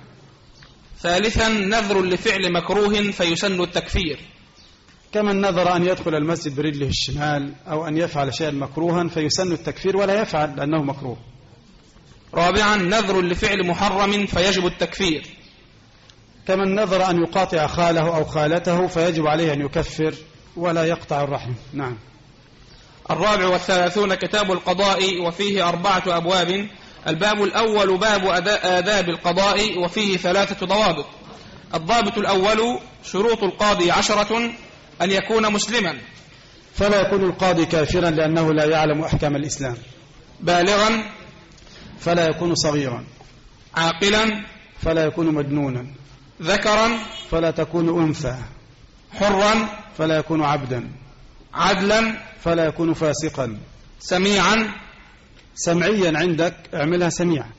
ثالثا نذر لفعل مكروه فيسن التكفير. كمن نذر أن يدخل المسجد برجله الشمال أو أن يفعل شيئا مكروها فيسن التكفير ولا يفعل لأنه مكروه. رابعا نذر لفعل محرم فيجب التكفير. كمن نذر أن يقاطع خاله أو خالته فيجب عليه أن يكفر ولا يقطع الرحم. نعم. الرابع والثلاثون كتاب القضاء وفيه أربعة أبواب. الباب الأول باب آداب القضاء وفيه ثلاثة ضوابط. الضابط الأول شروط القاضي عشرة أن يكون مسلما. فلا يكون القاضي كافرا لأنه لا يعلم أحكام الإسلام. بالغا. فلا يكون صغيرا. عاقلا. فلا يكون مجنونا. ذكرا. فلا تكون أنثى. حرا. فلا يكون عبدا. عدلا. فلا يكون فاسقا. سميعا. سمعيا عندك. اعملها سميعا.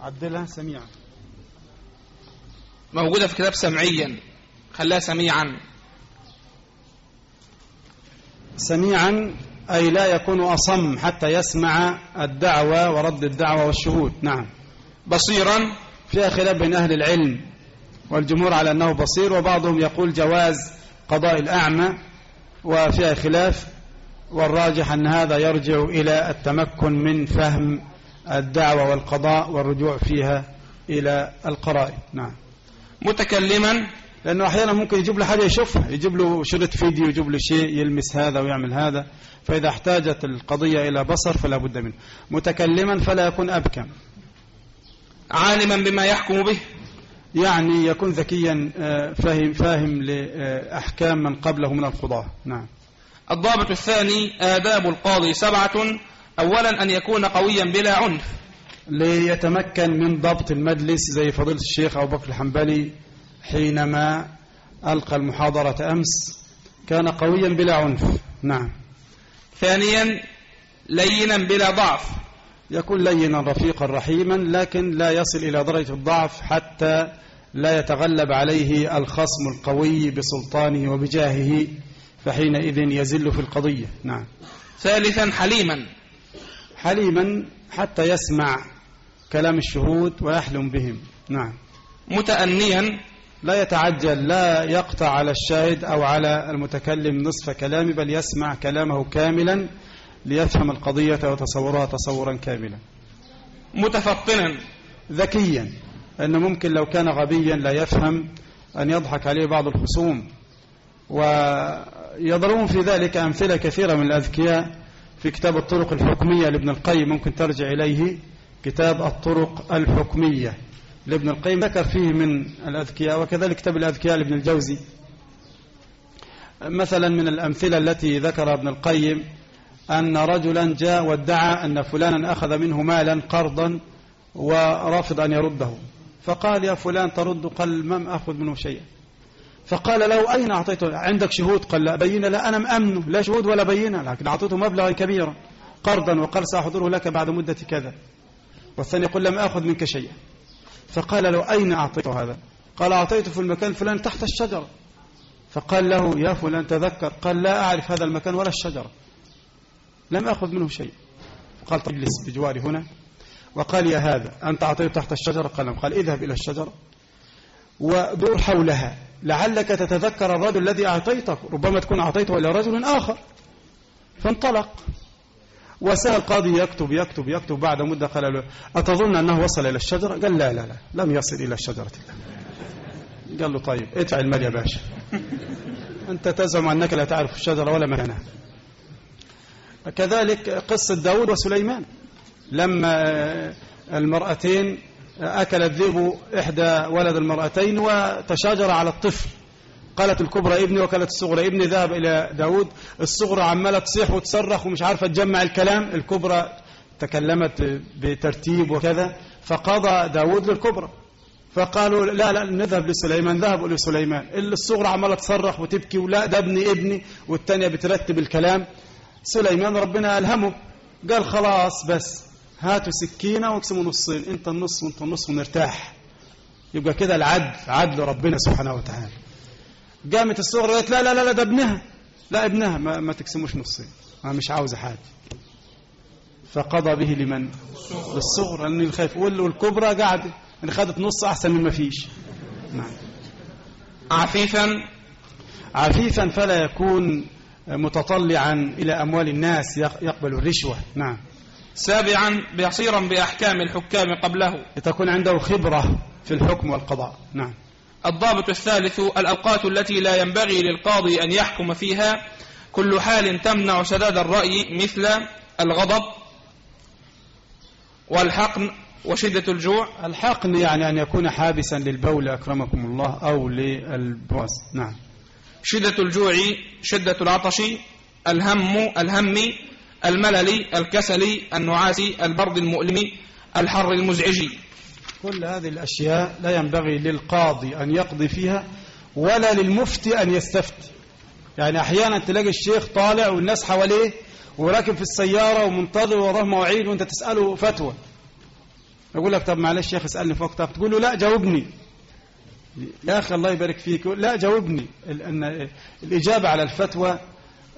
عدلها سميعا. موجودة في كتاب سمعيا. خلاها سميعا. سميعا أي لا يكون أصم حتى يسمع الدعوة ورد الدعوة والشهود. نعم. بصيرا فيها خلاف بين أهل العلم والجمهور على أنه بصير وبعضهم يقول جواز قضاء الأعمى وفيها خلاف والراجح أن هذا يرجع إلى التمكن من فهم الدعوة والقضاء والرجوع فيها إلى القرائن. نعم. متكلما لأنه أحيانا ممكن يجيب له حاجة يشوفها. يجيب له شريط فيديو يجيب له شيء يلمس هذا ويعمل هذا. فإذا احتاجت القضية إلى بصر فلا بد منه. متكلما فلا يكون أبكم عالما بما يحكم به. يعني يكون ذكيا آه، فاهم فاهم لأحكام من قبله من القضاة. نعم. الضابط الثاني آداب القاضي سبعة. أولا أن يكون قويا بلا عنف. ليتمكن من ضبط المجلس زي فضيلة الشيخ أبو بكر الحنبلي. حينما ألقى المحاضرة أمس كان قويا بلا عنف. نعم. ثانيا لينا بلا ضعف. يكون لينا رفيقا رحيما لكن لا يصل إلى درجة الضعف حتى لا يتغلب عليه الخصم القوي بسلطانه وبجاهه فحينئذ يزل في القضية. نعم. ثالثا حليما. حليما حتى يسمع كلام الشهود ويحلم بهم. نعم. متأنيا لا يتعجل لا يقطع على الشاهد أو على المتكلم نصف كلامه بل يسمع كلامه كاملا ليفهم القضية وتصورها تصورا كاملا. متفطنا ذكيا أنه ممكن لو كان غبيا لا يفهم أن يضحك عليه بعض الخصوم. ويضربون في ذلك أمثلة كثيرة من الأذكياء في كتاب الطرق الحكمية لابن القيم ممكن ترجع إليه كتاب الطرق الحكمية. لابن القيم ذكر فيه من الأذكياء وكذلك كتاب الأذكياء لابن الجوزي. مثلا من الأمثلة التي ذكر ابن القيم أن رجلا جاء وادعى أن فلانا أخذ منه مالا قرضا ورافض أن يرده. فقال يا فلان ترد؟ قال لم أخذ منه شيئا. فقال له أين أعطيته؟ عندك شهود؟ قال لا. بينة لا أنا مأمنه لا شهود ولا بينة لكن أعطيته مبلغا كبيرا. قرضا وقال سأحضره لك بعد مدة كذا. والثاني يقول لم أخذ منك شيئا. فقال له أين أعطيته هذا؟ قال أعطيته في المكان الفلاني تحت الشجرة فقال له يا فلان تذكر. قال لا أعرف هذا المكان ولا الشجرة لم أخذ منه شيء. قال طيب اجلس بجواري هنا. وقال يا هذا أنت أعطيته تحت الشجرة قال نعم. قال اذهب إلى الشجرة ودور حولها. لعلك تتذكر الرجل الذي أعطيته ربما تكون أعطيته إلى رجل آخر. فانطلق. وسأل القاضي يكتب يكتب يكتب بعد مدة قال له أتظن أنه وصل إلى الشجرة؟ قال لا لا لا لم يصل إلى الشجرة. قال له طيب ادفع المال يا باشا. أنت تزعم أنك لا تعرف الشجرة ولا مكانها كذلك قصة داود وسليمان. لما المرأتين أكل الذئب إحدى ولد المرأتين وتشاجر على الطفل. قالت الكبرى ابني وقالت الصغرى ابني. ذهب إلى داود. الصغرى عمالة تصيح وتصرخ ومش عارفة تجمع الكلام. الكبرى تكلمت بترتيب وكذا. فقضى داود للكبرى. فقالوا لا لا نذهب لسليمان. ذهبوا لسليمان. الصغرى عمالة تصرخ وتبكي. ولا ده ابني ابني. والتانية بترتب الكلام. سليمان ربنا ألهمه. قال خلاص بس هاتوا سكينة واقسموا نصين. انت النص وانت النص ونرتاح يبقى كده العدل عدل ربنا سبحانه وتعالى. قامت الصغرى قالت لا لا لا ده ابنها. لا ابنها. ما, ما تقسموش نصين. ما مش عاوزة حاجة. فقضى به لمن؟ للصغرى لأن الخايف والكبرى قاعدة. إن خدت نص أحسن من ما فيش. نعم. عفيفا؟ عفيفا فلا يكون متطلعا إلى أموال الناس يقبل الرشوة. نعم. سابعا بصيرا بأحكام الحكام قبله. لتكون عنده خبرة في الحكم والقضاء. نعم. الضابط الثالث الأوقات التي لا ينبغي للقاضي أن يحكم فيها. كل حال تمنع سداد الرأي مثل الغضب والحقن وشدة الجوع. الحقن يعني أن يكون حابسا للبول أكرمكم الله أو للبواس نعم. شدة الجوع شدة العطش الهم الهم الملل الكسل النعاس البرد المؤلم الحر المزعج. كل هذه الأشياء لا ينبغي للقاضي أن يقضي فيها ولا للمفتي أن يستفتي. يعني أحيانا تلاقي الشيخ طالع والناس حواليه وراكب في السيارة ومنتظر وراه مواعيد وأنت تسأله فتوى. يقول لك طب معلش يا أخي اسألني فوق طب تقول له لا جاوبني. يا أخي الله يبارك فيك. لا جاوبني. لأن الإجابة على الفتوى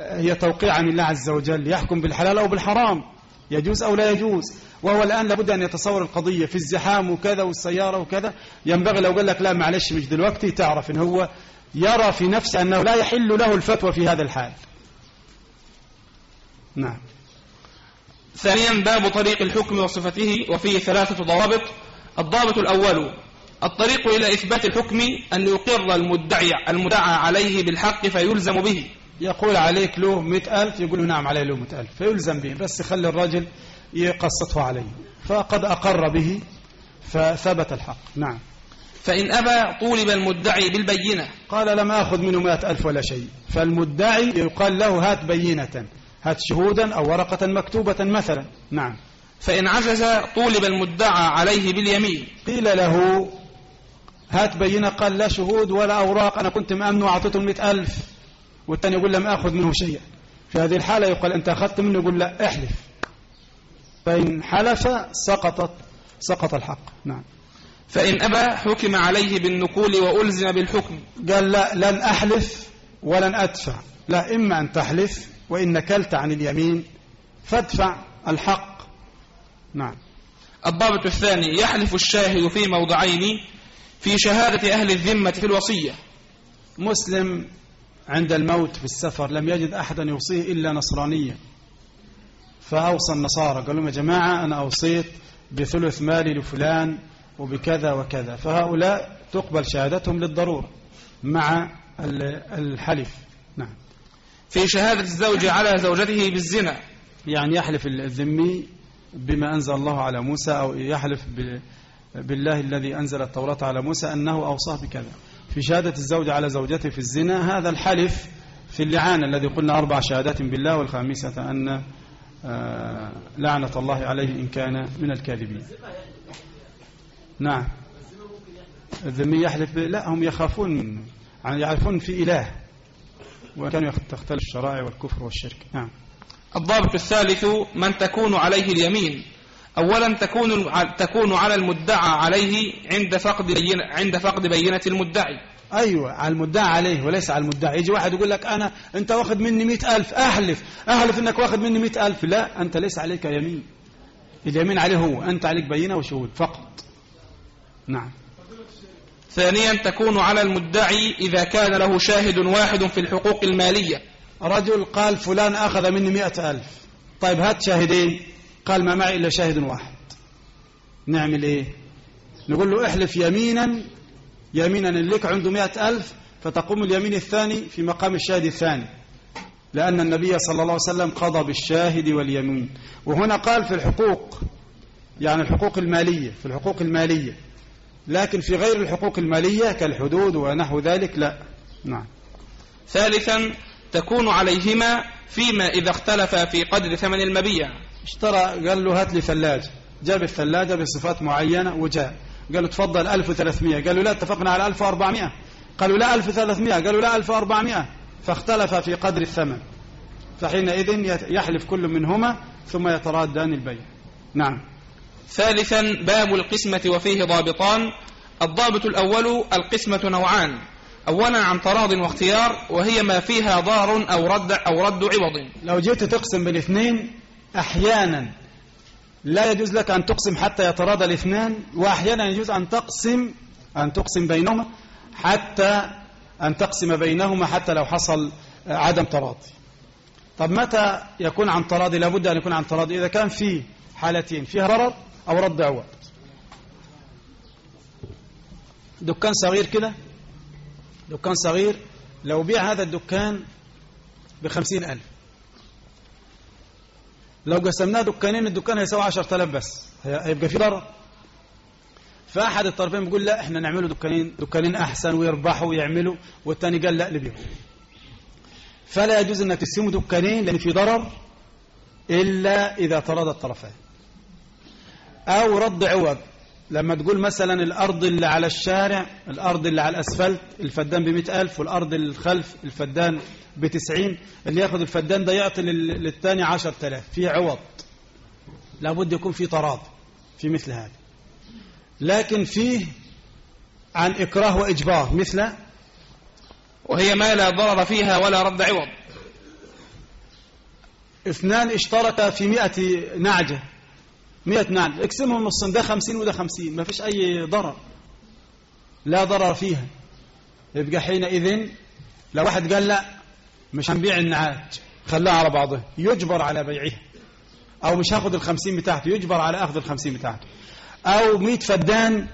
هي توقيع عن الله عز وجل يحكم بالحلال أو بالحرام. يجوز أو لا يجوز؟ وهو الآن لابد أن يتصور القضية في الزحام وكذا والسيارة وكذا. ينبغي لو قال لك لا معلش مش دلوقتي تعرف إن هو يرى في نفسه أنه لا يحل له الفتوى في هذا الحال. نعم. ثانيا باب طريق الحكم وصفته وفيه ثلاثة ضوابط. الضابط الأول الطريق إلى إثبات الحكم أن يقر المدعي المدعى عليه بالحق فيلزم به. يقول عليك له مئة ألف يقول له نعم عليه له مئة ألف فيلزم به بس يخلي الرجل يقسطه عليه. فقد أقر به فثبت الحق. نعم. فإن أبى طولب المدعي بالبينة. قال لم أخذ منه مئة ألف ولا شيء. فالمدعي يقال له هات بينة هات شهودا أو ورقة مكتوبة مثلا. نعم. فإن عجز طولب المدعى عليه باليمين. قيل له هات بينة قال لا شهود ولا أوراق أنا كنت مأمن وأعطيته المئة ألف. والثاني يقول لم أخذ منه شيئا. في هذه الحالة يقال أنت أخذت منه يقول لا احلف. فإن حلف سقطت سقط الحق. نعم. فإن أبى حكم عليه بالنقول وألزم بالحكم. قال لا لن أحلف ولن أدفع. لا إما أن تحلف وإن نكلت عن اليمين فادفع الحق. نعم. الضابط الثاني يحلف الشاهد في موضعين في شهادة أهل الذمة في الوصية. مسلم عند الموت في السفر لم يجد أحدا يوصيه إلا نصرانيا. فأوصى النصارى قالوا يا جماعة أنا أوصيت بثلث مالي لفلان وبكذا وكذا. فهؤلاء تقبل شهادتهم للضرورة مع ال- الحلف. نعم. في شهادة الزوج على زوجته بالزنا. يعني يحلف الذمي بما أنزل الله على موسى أو يحلف بالله الذي أنزل التوراة على موسى أنه أوصاه بكذا. في شهادة الزوج على زوجته في الزنا هذا الحلف في اللعان الذي قلنا أربع شهادات بالله والخامسة أن آه، لعنة الله عليه إن كان من الكاذبين. نعم. الذمي يحلف لا هم يخافون يعني يعرفون في إله. وكانوا تختلف الشرائع والكفر والشرك. نعم. الضابط الثالث من تكون عليه اليمين. أولا تكون تكون على المدعى عليه عند فقد بينة عند فقد بينة المدعي. أيوة على المدعى عليه وليس على المدعى يجي واحد يقول لك أنا أنت واخد مني مئة ألف أحلف. أحلف أنك واخد مني مئة ألف. لا أنت ليس عليك يمين. اليمين عليه هو. أنت عليك بينة وشهود فقط. نعم. ثانيا تكون على المدعي إذا كان له شاهد واحد في الحقوق المالية. رجل قال فلان أخذ مني مئة ألف. طيب هات شاهدين. قال ما معي إلا شاهد واحد. نعمل إيه؟ نقول له احلف يمينا يمينا لك عنده مئة ألف فتقوم اليمين الثاني في مقام الشاهد الثاني. لأن النبي صلى الله عليه وسلم قضى بالشاهد واليمين. وهنا قال في الحقوق يعني الحقوق المالية في الحقوق المالية. لكن في غير الحقوق المالية كالحدود ونحو ذلك لا. نعم. ثالثا تكون عليهما فيما إذا اختلفا في قدر ثمن المبيع. اشترى قال له هات لي ثلاجة. جاب الثلاجة بصفات معينة وجاء. قال له تفضل 1300 قالوا لا اتفقنا على 1400 قالوا لا 1300 قالوا لا 1400 فاختلف في قدر الثمن. فحينئذ يحلف كل منهما ثم يترادان البيع. نعم. ثالثا باب القسمة وفيه ضابطان. الضابط الأول القسمة نوعان. أولا عن تراض واختيار وهي ما فيها ضار أو رد أو رد عوض. لو جيت تقسم بالاثنين أحيانا لا يجوز لك أن تقسم حتى يتراضى الاثنان وأحيانا يجوز أن تقسم أن تقسم بينهما حتى أن تقسم بينهما حتى لو حصل عدم تراضي. طب متى يكون عن تراضي؟ لابد أن يكون عن تراضي. إذا كان في حالتين فيها ضرر أو رد عوض. دكان صغير كده؟ دكان صغير لو بيع هذا الدكان بخمسين ألف. لو قسمناه دكانين الدكان هيساوي عشرة آلاف بس. هي- هيبقى في ضرر. فأحد الطرفين بيقول لا إحنا نعمله دكانين دكانين أحسن ويربحوا ويعملوا والتاني قال لا لبيعوا فلا يجوز أن تقسموا دكانين لأن في ضرر إلا إذا تراضى الطرفين. أو رد عوض. لما تقول مثلا الأرض اللي على الشارع الأرض اللي على الأسفلت الفدان بمئة ألف والأرض اللي الخلف الفدان بتسعين اللي ياخد الفدان ده يعطي لل- للتاني عشر تلاف. في عوض. لابد يكون في تراضي في مثل هذا. لكن فيه عن إكراه وإجبار. مثل وهي ما لا ضرر فيها ولا رد عوض. اثنان اشتركا في مئة نعجة مئة نعجة اقسمهم نصين ده خمسين وده خمسين. ما فيش أي ضرر. لا ضرر فيها. يبقى حينئذ لو واحد قال لا مش هنبيع النعاج. خلاها على بعضها يجبر على بيعها. أو مش هاخد الخمسين بتاعته. يجبر على أخذ الخمسين بتاعته. أو مئة فدان.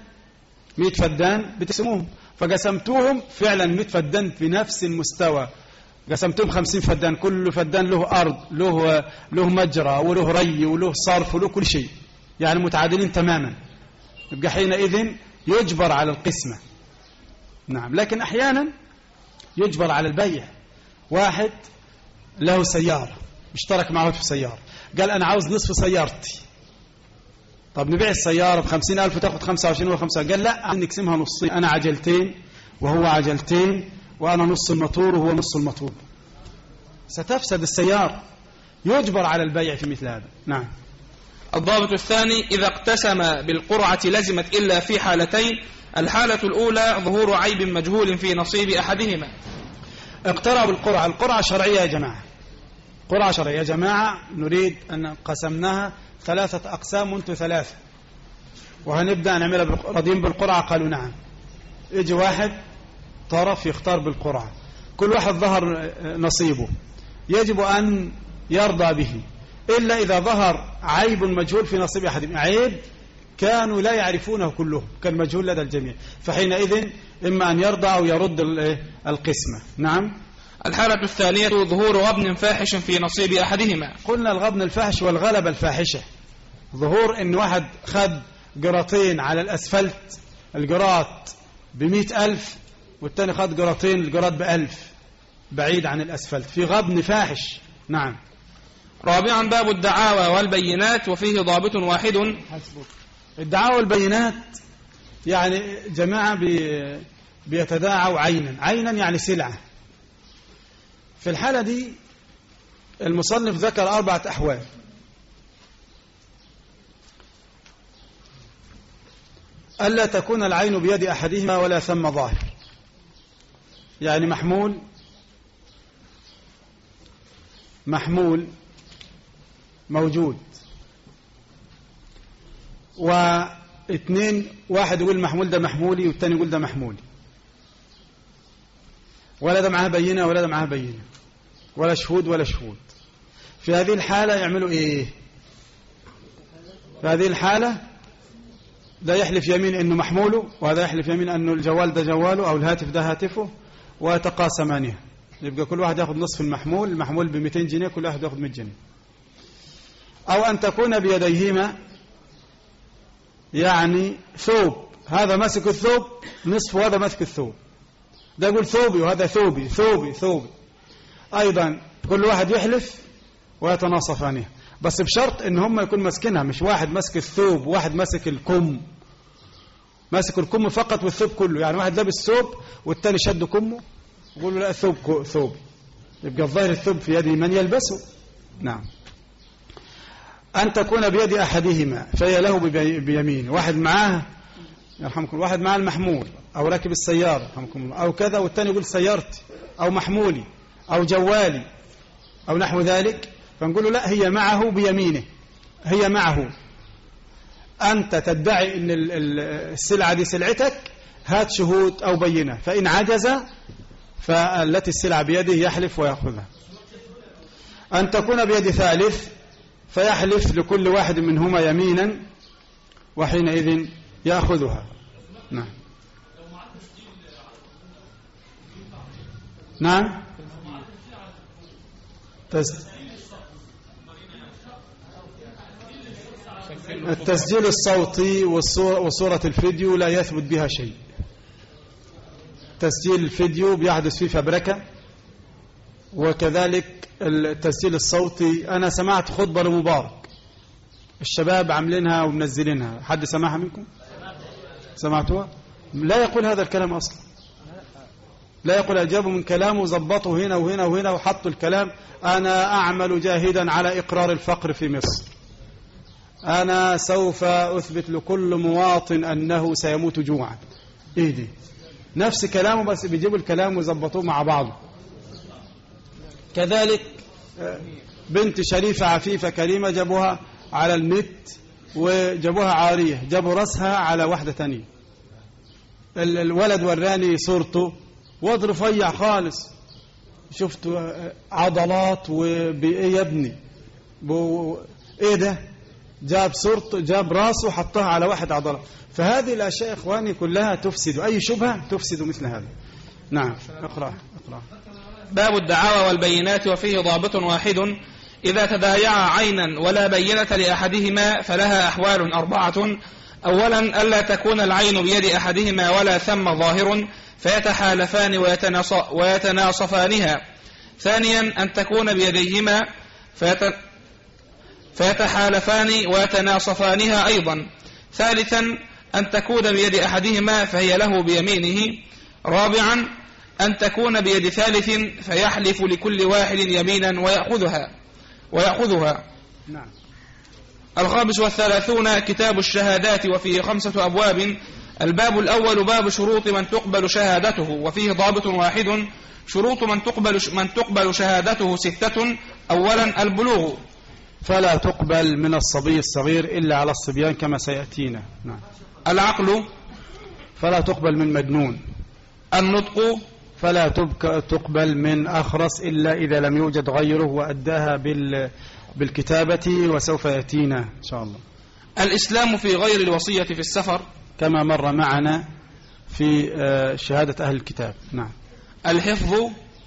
مئة فدان بتقسموهم. فقسمتوهم فعلا مئة فدان في نفس المستوى. قسمتهم خمسين فدان. كل فدان له أرض له له مجرى وله ري وله صرف وله كل شيء. يعني متعادلين تماما. يبقى حينئذ يجبر على القسمة. نعم لكن أحيانا يجبر على البيع. واحد له سيارة اشترك معه في سيارة. قال أنا عاوز نصف سيارتي. طب نبيع السيارة بخمسين ألف وتاخد خمسة وعشرين وخمسة قال لا نقسمها نصين. أنا عجلتين وهو عجلتين وأنا نص الموتور وهو نص الموتور. ستفسد السيارة. يجبر على البيع في مثل هذا. نعم. الضابط الثاني إذا اقتسم بالقرعة لزمت إلا في حالتين الحالة الأولى ظهور عيب مجهول في نصيب أحدهما. اقترأ بالقرعة القرعة شرعية يا جماعة. قرعة شرعية يا جماعة نريد أن قسمناها ثلاثة أقسام وأنتم ثلاثة وهنبدأ نعملها راضيين بالقرعة. قالوا نعم. يجي واحد طرف يختار بالقرعة. كل واحد ظهر نصيبه. يجب أن يرضى به. إلا إذا ظهر عيب مجهول في نصيب أحدهم عيب كانوا لا يعرفونه كلهم كان مجهول لدى الجميع. فحينئذ إما أن يرضى أو يرد ال- القسمة. نعم؟ الحالة الثانية ظهور غبن فاحش في نصيب أحدهما. قلنا الغبن الفاحش والغلبة الفاحشة. ظهور إن واحد خد جراتين على الأسفلت الجرات بمئة ألف والتاني خد جراتين الجرات بألف بعيد عن الأسفلت. في غبن فاحش. نعم. رابعا باب الدعاوى والبينات وفيه ضابط واحد. الدعاوى والبينات يعني جماعة بي بيتداعوا عينا. عينا يعني سلعة. في الحالة دي المصنف ذكر أربعة أحوال. ألا تكون العين بيد أحدهما ولا ثم ظاهر. يعني محمول محمول موجود. واثنين واحد يقول المحمول ده محمولي والتاني يقول ده محمولي. ولا ده معاه بينة ولا ده معاه بينة. ولا شهود ولا شهود. في هذه الحالة يعملوا إيه؟ في هذه الحالة ده يحلف يمين إنه محموله وهذا يحلف يمين إنه الجوال ده جواله أو الهاتف ده هاتفه ويتقاسمانها يبقى كل واحد ياخذ نصف المحمول المحمول ب 200 جنيه كل واحد ياخذ 100 جنيه. أو أن تكون بيديهما يعني ثوب. هذا ماسك الثوب نصف وهذا ماسك الثوب. ده يقول ثوبي وهذا ثوبي ثوبي ثوبي. أيضا كل واحد يحلف ويتناصفانها بس بشرط إن هم يكون ماسكينها مش واحد ماسك الثوب وواحد ماسك الكم. ماسك الكم فقط والثوب كله. يعني واحد لابس ثوب والتاني شد كمه يقول له لا الثوب كو- ثوبي. يبقى الظاهر الثوب في يد من يلبسه. نعم. أن تكون بيد أحدهما فهي له بيمين واحد معاه يرحمكم واحد معاه المحمول أو راكب السيارة يرحمكم الله. أو كذا والتاني يقول سيارتي أو محمولي أو جوالي أو نحو ذلك. فنقول له لا هي معه بيمينه. هي معه. أنت تدعي أن ال- ال- السلعة دي سلعتك هات شهود أو بينة. فإن عجز فالتي السلعة بيده يحلف ويأخذها. أن تكون بيد ثالث فيحلف لكل واحد منهما يمينا وحينئذ يأخذها. نعم. نعم. تس... التسجيل الصوتي وصورة الفيديو لا يثبت بها شيء. تسجيل الفيديو بيحدث فيه فبركة وكذلك التسجيل الصوتي. أنا سمعت خطبة لمبارك. الشباب عاملينها ومنزلينها. حد سمعها منكم؟ سمعتوها؟ لا يقول هذا الكلام أصلا. لا يقول أجابوا من كلامه ظبطوا هنا وهنا وهنا وحطوا الكلام. أنا أعمل جاهدا على إقرار الفقر في مصر. أنا سوف أثبت لكل مواطن أنه سيموت جوعا. إيه دي؟ نفس كلامه بس بيجيبوا الكلام ويظبطوه مع بعض كذلك بنت شريفة عفيفة كريمة جابوها على النت وجابوها عارية جابوا رأسها على واحدة تانية. ال- الولد وراني صورته واد رفيع خالص. شفت آه، عضلات وبإيه يا ابني. إيه ده؟ جاب صورته جاب راسه وحطها على واحد عضلة. فهذه الأشياء يا إخواني كلها تفسد أي شبهة تفسد مثل هذا. نعم اقرأ اقرأ. باب الدعاوى والبينات وفيه ضابط واحد. إذا تبايعا عينا ولا بينة لأحدهما فلها أحوال أربعة. أولا ألا تكون العين بيد أحدهما ولا ثم ظاهر فيتحالفان ويتناص- ويتناصفانها. ثانيا أن تكون بيديهما فيت فيتحالفان ويتناصفانها أيضا. ثالثا أن تكون بيد أحدهما فهي له بيمينه. رابعا أن تكون بيد ثالث فيحلف لكل واحد يمينا ويأخذها ويأخذها. نعم. الخامس والثلاثون كتاب الشهادات وفيه خمسة أبواب. الباب الأول باب شروط من تقبل شهادته وفيه ضابط واحد. شروط من تقبل من تقبل شهادته ستة. أولا البلوغ. فلا تقبل من الصبي الصغير إلا على الصبيان كما سيأتينا. نعم. العقل. فلا تقبل من مجنون. النطق. فلا تبك- تقبل من أخرس إلا إذا لم يوجد غيره وأداها بال بالكتابة وسوف يأتينا إن شاء الله. الإسلام في غير الوصية في السفر. كما مر معنا في آه، شهادة أهل الكتاب. نعم. الحفظ.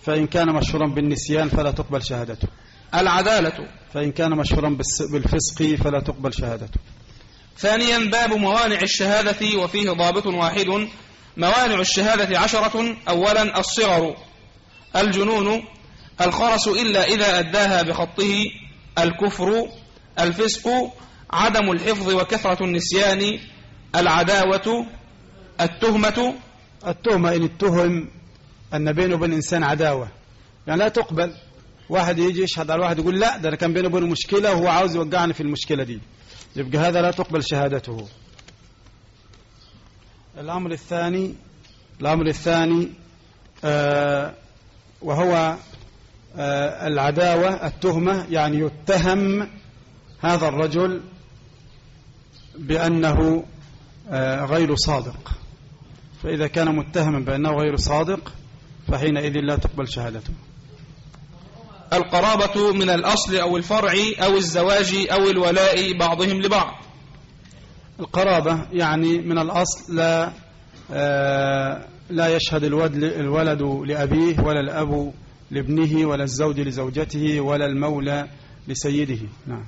فإن كان مشهورا بالنسيان فلا تقبل شهادته. العدالة. فإن كان مشهورا بالفسق فلا تقبل شهادته. ثانيا باب موانع الشهادة وفيه ضابط واحد موانع الشهادة عشرة أولا الصغر الجنون الخرس إلا إذا أداها بخطه الكفر الفسق عدم الحفظ وكثرة النسيان العداوة التهمة. التهمة إن اتهم أن بينه وبين إنسان عداوة. يعني لا تقبل واحد يجي يشهد على واحد يقول لا ده كان بينه وبينه مشكلة وهو عاوز يوقعني في المشكلة دي. يبقى هذا لا تقبل شهادته. الأمر الثاني الأمر الثاني آه وهو آه العداوة التهمة يعني يتهم هذا الرجل بأنه آه غير صادق. فإذا كان متهما بأنه غير صادق فحينئذ لا تقبل شهادته. القرابة من الأصل أو الفرع أو الزواج أو الولاء بعضهم لبعض. القرابة يعني من الأصل لا آه، لا يشهد الولد الولد لأبيه ولا الأب لابنه ولا الزوج لزوجته ولا المولى لسيده. نعم.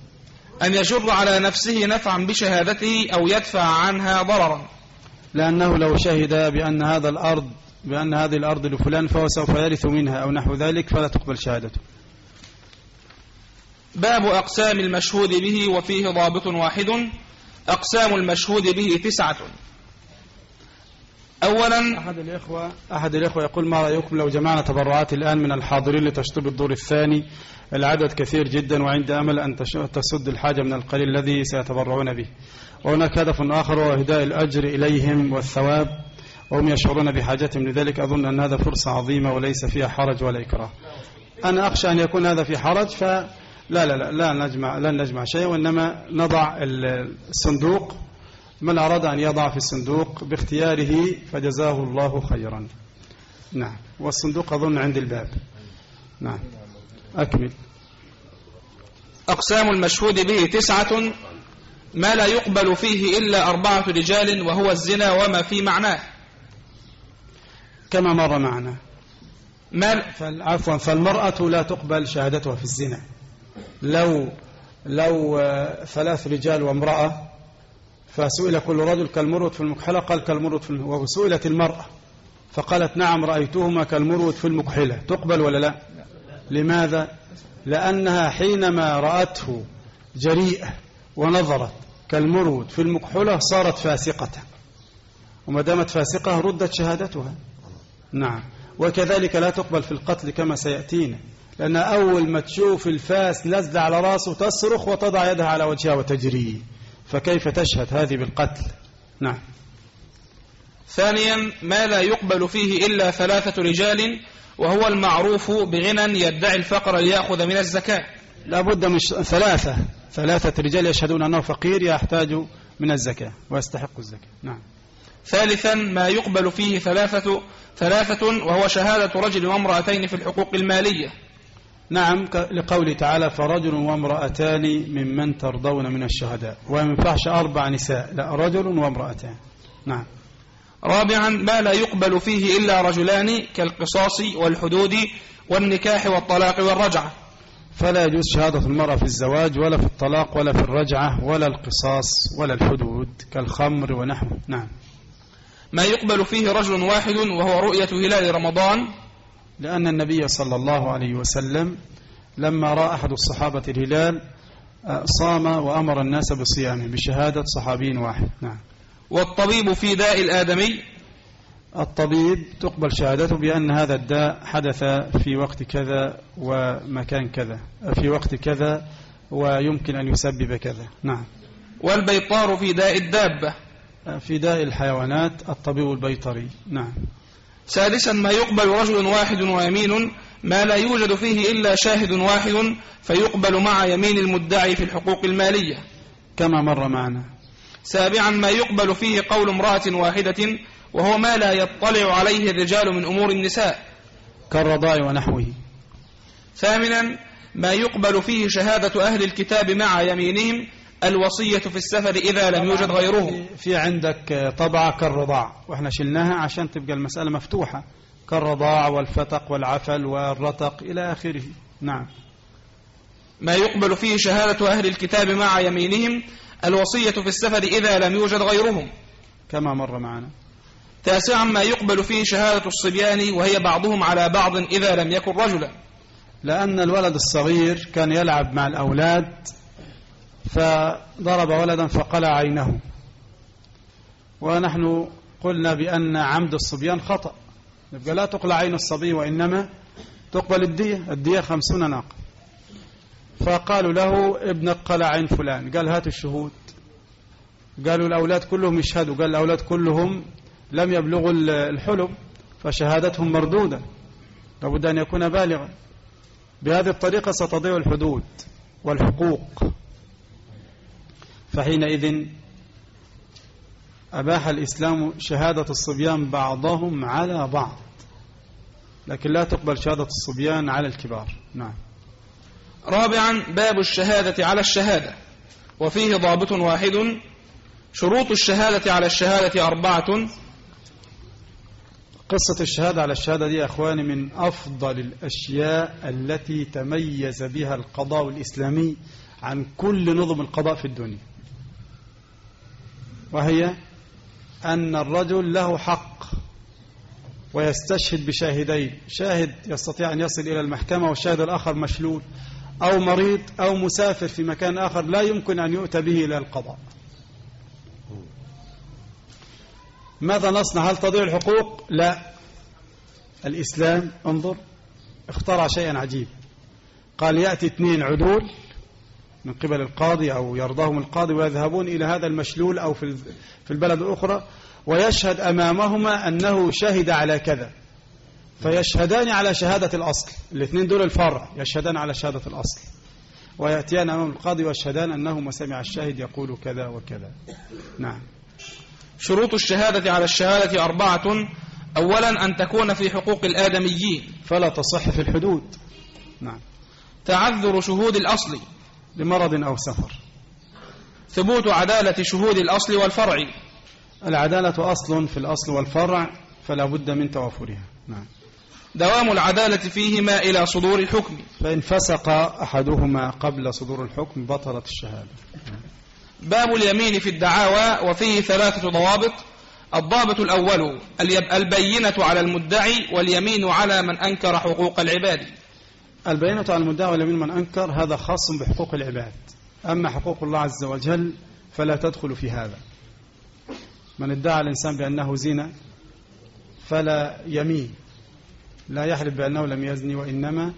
أن يجر على نفسه نفعا بشهادته أو يدفع عنها ضررا. لأنه لو شهد بأن هذا الأرض بأن هذه الأرض لفلان فهو سوف يرث منها أو نحو ذلك فلا تقبل شهادته. باب أقسام المشهود به وفيه ضابط واحد أقسام المشهود به تسعة. أولا أحد الإخوة أحد الإخوة يقول ما رأيكم لو جمعنا تبرعات الآن من الحاضرين لتشطيب الدور الثاني؟ العدد كثير جدا وعند أمل أن تسد الحاجة من القليل الذي سيتبرعون به. وهناك هدف آخر وهو إهداء الأجر إليهم والثواب. وهم يشعرون بحاجتهم. لذلك أظن أن هذا فرصة عظيمة وليس فيها حرج ولا إكراه. أنا أخشى أن يكون هذا في حرج فلا لا لا لا نجمع لا نجمع شيء وإنما نضع ال- الصندوق. من أراد أن يضع في الصندوق باختياره فجزاه الله خيرا. نعم. والصندوق أظن عند الباب. نعم. أكمل. أقسام المشهود به تسعة ما لا يقبل فيه إلا أربعة رجال وهو الزنا وما في معناه. كما مر معنا. ما عفوا فالمرأة لا تقبل شهادتها في الزنا. لو لو آه، ثلاث رجال وامرأة فسئل كل رجل كالمرود في المكحلة قال كالمرود في الم... وسئلت المرأة فقالت نعم رأيتهما كالمرود في المكحلة. تقبل ولا لا؟ لماذا؟ لأنها حينما رأته جريئة ونظرت كالمرود في المكحلة صارت فاسقة. وما دامت فاسقة ردت شهادتها. نعم. وكذلك لا تقبل في القتل كما سيأتينا. لأن أول ما تشوف الفاس نزل على راسه تصرخ وتضع يدها على وجهها وتجري. فكيف تشهد هذه بالقتل؟ نعم. ثانيا ما لا يقبل فيه إلا ثلاثة رجال وهو المعروف بغنى يدعي الفقر ليأخذ من الزكاة. لا بد من ثلاثة. ثلاثة رجال يشهدون أنه فقير يحتاج من الزكاة ويستحق الزكاة. نعم. ثالثا ما يقبل فيه ثلاثة ثلاثة وهو شهادة رجل وامرأتين في الحقوق المالية. نعم لقوله تعالى فرجل وامرأتان ممن ترضون من الشهداء. وما ينفعش أربع نساء. لا رجل وامرأتان. نعم. رابعا ما لا يقبل فيه إلا رجلان كالقصاص والحدود والنكاح والطلاق والرجعة. فلا يجوز شهادة المرأة في الزواج ولا في الطلاق ولا في الرجعة ولا القصاص ولا الحدود كالخمر ونحوه. نعم. ما يقبل فيه رجل واحد وهو رؤية هلال رمضان لأن النبي صلى الله عليه وسلم لما رأى أحد الصحابة الهلال آه، صام وأمر الناس بصيامه بشهادة صحابي واحد. نعم. والطبيب في داء الآدمي؟ الطبيب تقبل شهادته بأن هذا الداء حدث في وقت كذا ومكان كذا في وقت كذا ويمكن أن يسبب كذا. نعم. والبيطار في داء الدابة؟ في داء الحيوانات الطبيب البيطري. نعم. سادسا ما يقبل رجل واحد ويمين ما لا يوجد فيه إلا شاهد واحد فيقبل مع يمين المدعي في الحقوق المالية. كما مر معنا. سابعا ما يقبل فيه قول امرأة واحدة وهو ما لا يطلع عليه الرجال من أمور النساء. كالرضاع ونحوه. ثامنا ما يقبل فيه شهادة أهل الكتاب مع يمينهم الوصية في السفر إذا لم يوجد غيرهم في عندك طبعة كالرضاع. وإحنا شلناها عشان تبقى المسألة مفتوحة. كالرضاع والفتق والعفل والرتق إلى آخره. نعم. ما يقبل فيه شهادة أهل الكتاب مع يمينهم الوصية في السفر إذا لم يوجد غيرهم. كما مر معنا. تاسعا ما يقبل فيه شهادة الصبيان وهي بعضهم على بعض إذا لم يكن رجلا. لأن الولد الصغير كان يلعب مع الأولاد فضرب ولدا فقلع عينه. ونحن قلنا بأن عمد الصبيان خطأ. يبقى لا تقلع عين الصبي وإنما تقبل الدية. الدية خمسون ناقة. فقالوا له ابنك قلع عين فلان. قال هات الشهود. قالوا الأولاد كلهم يشهدوا. قال الأولاد كلهم لم يبلغوا الحلم فشهادتهم مردودة. لابد أن يكون بالغا. بهذه الطريقة ستضيع الحدود والحقوق. فحينئذ أباح الإسلام شهادة الصبيان بعضهم على بعض. لكن لا تقبل شهادة الصبيان على الكبار. نعم. رابعا باب الشهادة على الشهادة. وفيه ضابط واحد شروط الشهادة على الشهادة أربعة. قصة الشهادة على الشهادة دي يا أخواني من أفضل الأشياء التي تميز بها القضاء الإسلامي عن كل نظم القضاء في الدنيا. وهي أن الرجل له حق ويستشهد بشاهدين. شاهد يستطيع أن يصل إلى المحكمة والشاهد الآخر مشلول أو مريض أو مسافر في مكان آخر لا يمكن أن يؤتى به إلى القضاء. ماذا نصنع؟ هل تضيع الحقوق؟ لا. الإسلام انظر اخترع شيئا عجيب. قال يأتي اثنين عدول من قبل القاضي أو يرضاهم القاضي ويذهبون إلى هذا المشلول أو في في البلد الأخرى ويشهد أمامهما أنه شهد على كذا. فيشهدان على شهادة الأصل. الاثنين دول الفرع يشهدان على شهادة الأصل. ويأتيان أمام القاضي ويشهدان أنهما سمع الشاهد يقول كذا وكذا. نعم. شروط الشهادة على الشهادة أربعة. أولا أن تكون في حقوق الآدميين. فلا تصح في الحدود. نعم. تعذر شهود الأصل. لمرض أو سفر. ثبوت عدالة شهود الأصل والفرع. العدالة أصل في الأصل والفرع فلا بد من توافرها. نعم. دوام العدالة فيهما إلى صدور الحكم. فإن فسق أحدهما قبل صدور الحكم بطلت الشهادة. باب اليمين في الدعاوى وفيه ثلاثة ضوابط. الضابط الأول البينة على المدعي واليمين على من أنكر حقوق العباد. البينة على المدعي واليمين من أنكر هذا خاص بحقوق العباد. أما حقوق الله عز وجل فلا تدخل في هذا. من ادعى الإنسان بأنه زنا فلا يمين لا يحلف بأنه لم يزني وإنما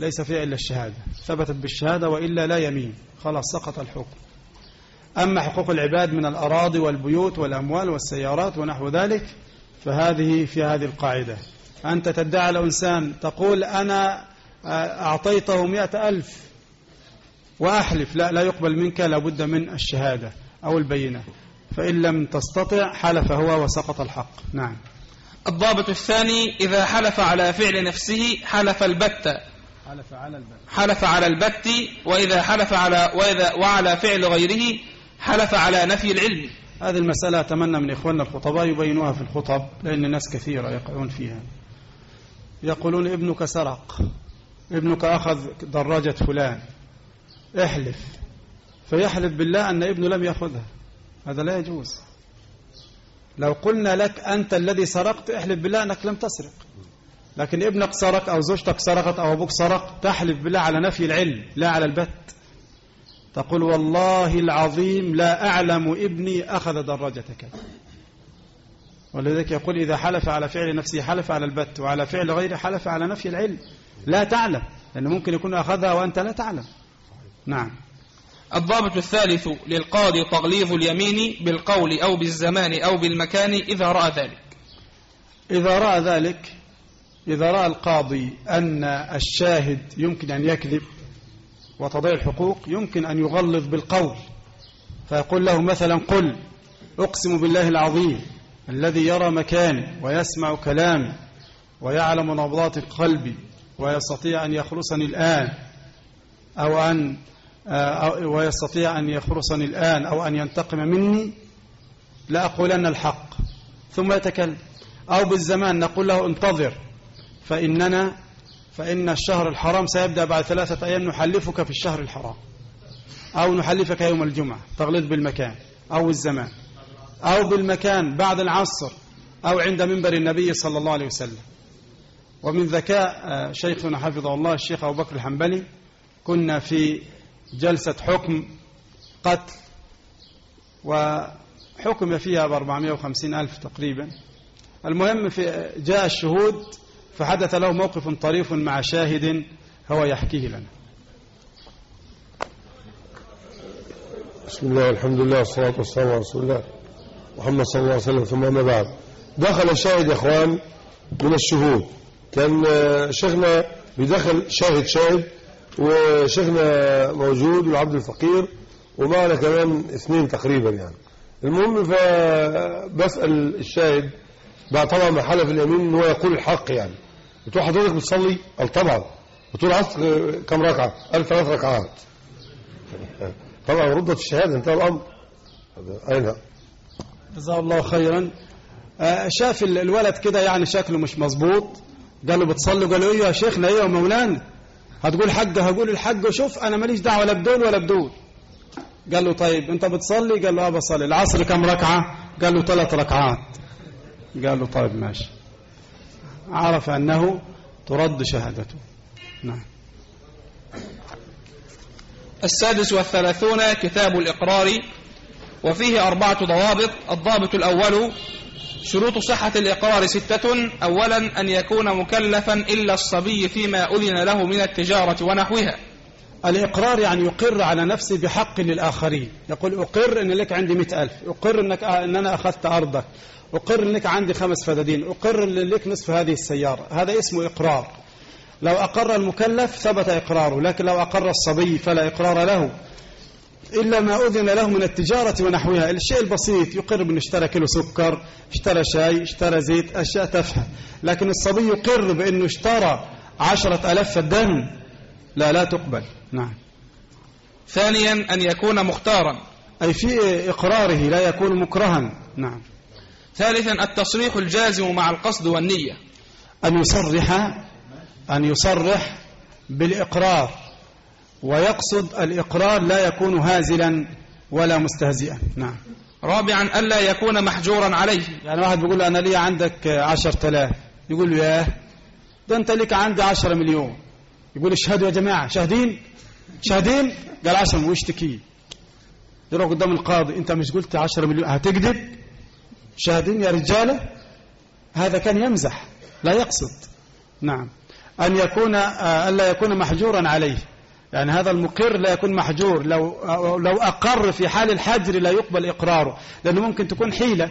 ليس فيها إلا الشهادة. ثبتت بالشهادة وإلا لا يمين خلاص سقط الحكم أما حقوق العباد من الأراضي والبيوت والأموال والسيارات ونحو ذلك فهذه في هذه القاعدة. أنت تدعي على إنسان تقول أنا أعطيته مئة ألف وأحلف. لا لا يقبل منك لابد من الشهادة أو البينة. فإن لم تستطع حلف هو وسقط الحق. نعم. الضابط الثاني إذا حلف على فعل نفسه حلف البت. حلف على الباب حلف على البت وإذا حلف على وإذا وعلى فعل غيره حلف على نفي العلم. هذه المسألة أتمنى من إخواننا الخطباء يبينوها في الخطب لأن ناس كثيرة يقعون فيها. يقولون ابنك سرق. ابنك أخذ دراجة فلان. احلف. فيحلف بالله أن ابنه لم يأخذها. هذا لا يجوز. لو قلنا لك أنت الذي سرقت احلف بالله أنك لم تسرق. لكن ابنك سرق أو زوجتك سرقت أو أبوك سرق تحلف بالله على نفي العلم لا على البت. تقول والله العظيم لا أعلم ابني أخذ دراجتك. ولذلك يقول إذا حلف على فعل نفسه حلف على البت وعلى فعل غيره حلف على نفي العلم. لا تعلم لأنه ممكن يكون أخذها وأنت لا تعلم. نعم. الضابط الثالث للقاضي تغليظ اليمين بالقول أو بالزمان أو بالمكان إذا رأى ذلك. إذا رأى ذلك إذا رأى القاضي أن الشاهد يمكن أن يكذب وتضيع الحقوق يمكن أن يغلظ بالقول. فيقول له مثلا قل أقسم بالله العظيم الذي يرى مكاني ويسمع كلامي ويعلم نبضات قلبي ويستطيع أن يخلصني الآن أو أن أو ويستطيع أن يخرصني الآن أو أن ينتقم مني لأقولن الحق. ثم يتكلم. أو بالزمان نقول له انتظر فإننا فإن الشهر الحرام سيبدأ بعد ثلاثة أيام نحلفك في الشهر الحرام. أو نحلفك يوم الجمعة تغليظ بالمكان أو الزمان. أو بالمكان بعد العصر أو عند منبر النبي صلى الله عليه وسلم. ومن ذكاء آه، شيخنا حفظه الله الشيخ أبو بكر الحنبلي كنا في جلسة حكم قتل وحكم فيها ب 450 ألف تقريبا. المهم في جاء الشهود فحدث له موقف طريف مع شاهد هو يحكيه لنا. بسم الله والحمد لله والصلاة والسلام على رسول الله محمد صلى الله عليه وسلم. ثم أما بعد دخل شاهد يا إخوان من الشهود. كان شيخنا بيدخل شاهد شاهد وشيخنا موجود والعبد الفقير ومعنا كمان اثنين تقريبا يعني. المهم فبسأل الشاهد بعد طبعا ما حلف اليمين إن هو يقول الحق يعني. بتقول حضرتك بتصلي؟ قال طبعا. بتقول عصر كم ركعة؟ قال ثلاث ركعات. طبعا ردت الشهادة انتهى الأمر. هذا أين؟ جزاه الله خيرا. آه، شاف ال- الولد كده يعني شكله مش مظبوط. قال له بتصلي قال له إيه يا شيخنا إيه يا مولانا. هتقول حج هقول الحج وشوف أنا ماليش دعوة لا بدول ولا بدول. قال له طيب أنت بتصلي؟ قال له آه بصلي. العصر كم ركعة؟ قال له ثلاث ركعات. قال له طيب ماشي. عرف أنه ترد شهادته. نعم. السادس والثلاثون كتاب الإقرار وفيه أربعة ضوابط. الضابط الأول شروط صحة الإقرار ستة أولا أن يكون مكلفا إلا الصبي فيما أذن له من التجارة ونحوها. الإقرار يعني يقر على نفسه بحق للآخرين يقول أقر أن لك عندي مئة ألف أقر أنك أن أنا أخذت أرضك أقر أنك عندي خمس فدادين أقر أن لك نصف هذه السيارة. هذا اسمه إقرار. لو أقر المكلف ثبت إقراره لكن لو أقر الصبي فلا إقرار له. إلا ما أذن له من التجارة ونحوها. الشيء البسيط يقر بأنه اشترى كيلو سكر اشترى شاي اشترى زيت أشياء تافهة. لكن الصبي يقر بأنه اشترى عشرة ألاف فدان لا لا تقبل. نعم. ثانيا أن يكون مختارا. أي في إقراره لا يكون مكرها. نعم. ثالثا التصريح الجازم مع القصد والنية. أن يصرح أن يصرح بالإقرار. ويقصد الإقرار لا يكون هازلا ولا مستهزئا. نعم. رابعا ألا يكون محجورا عليه. يعني واحد بيقول له أنا لي عندك عشر تلاف يقول له ياه ده أنت لك عندي عشرة مليون. يقول اشهدوا يا جماعة. شاهدين؟ شاهدين؟ قال عشرة ويشتكيه يروح قدام القاضي أنت مش قلت عشرة مليون هتكذب؟ شاهدين يا رجالة؟ هذا كان يمزح لا يقصد. نعم. أن يكون آه، ألا يكون محجورا عليه. يعني هذا المقر لا يكون محجور. لو لو أقر في حال الحجر لا يقبل إقراره لأنه ممكن تكون حيلة.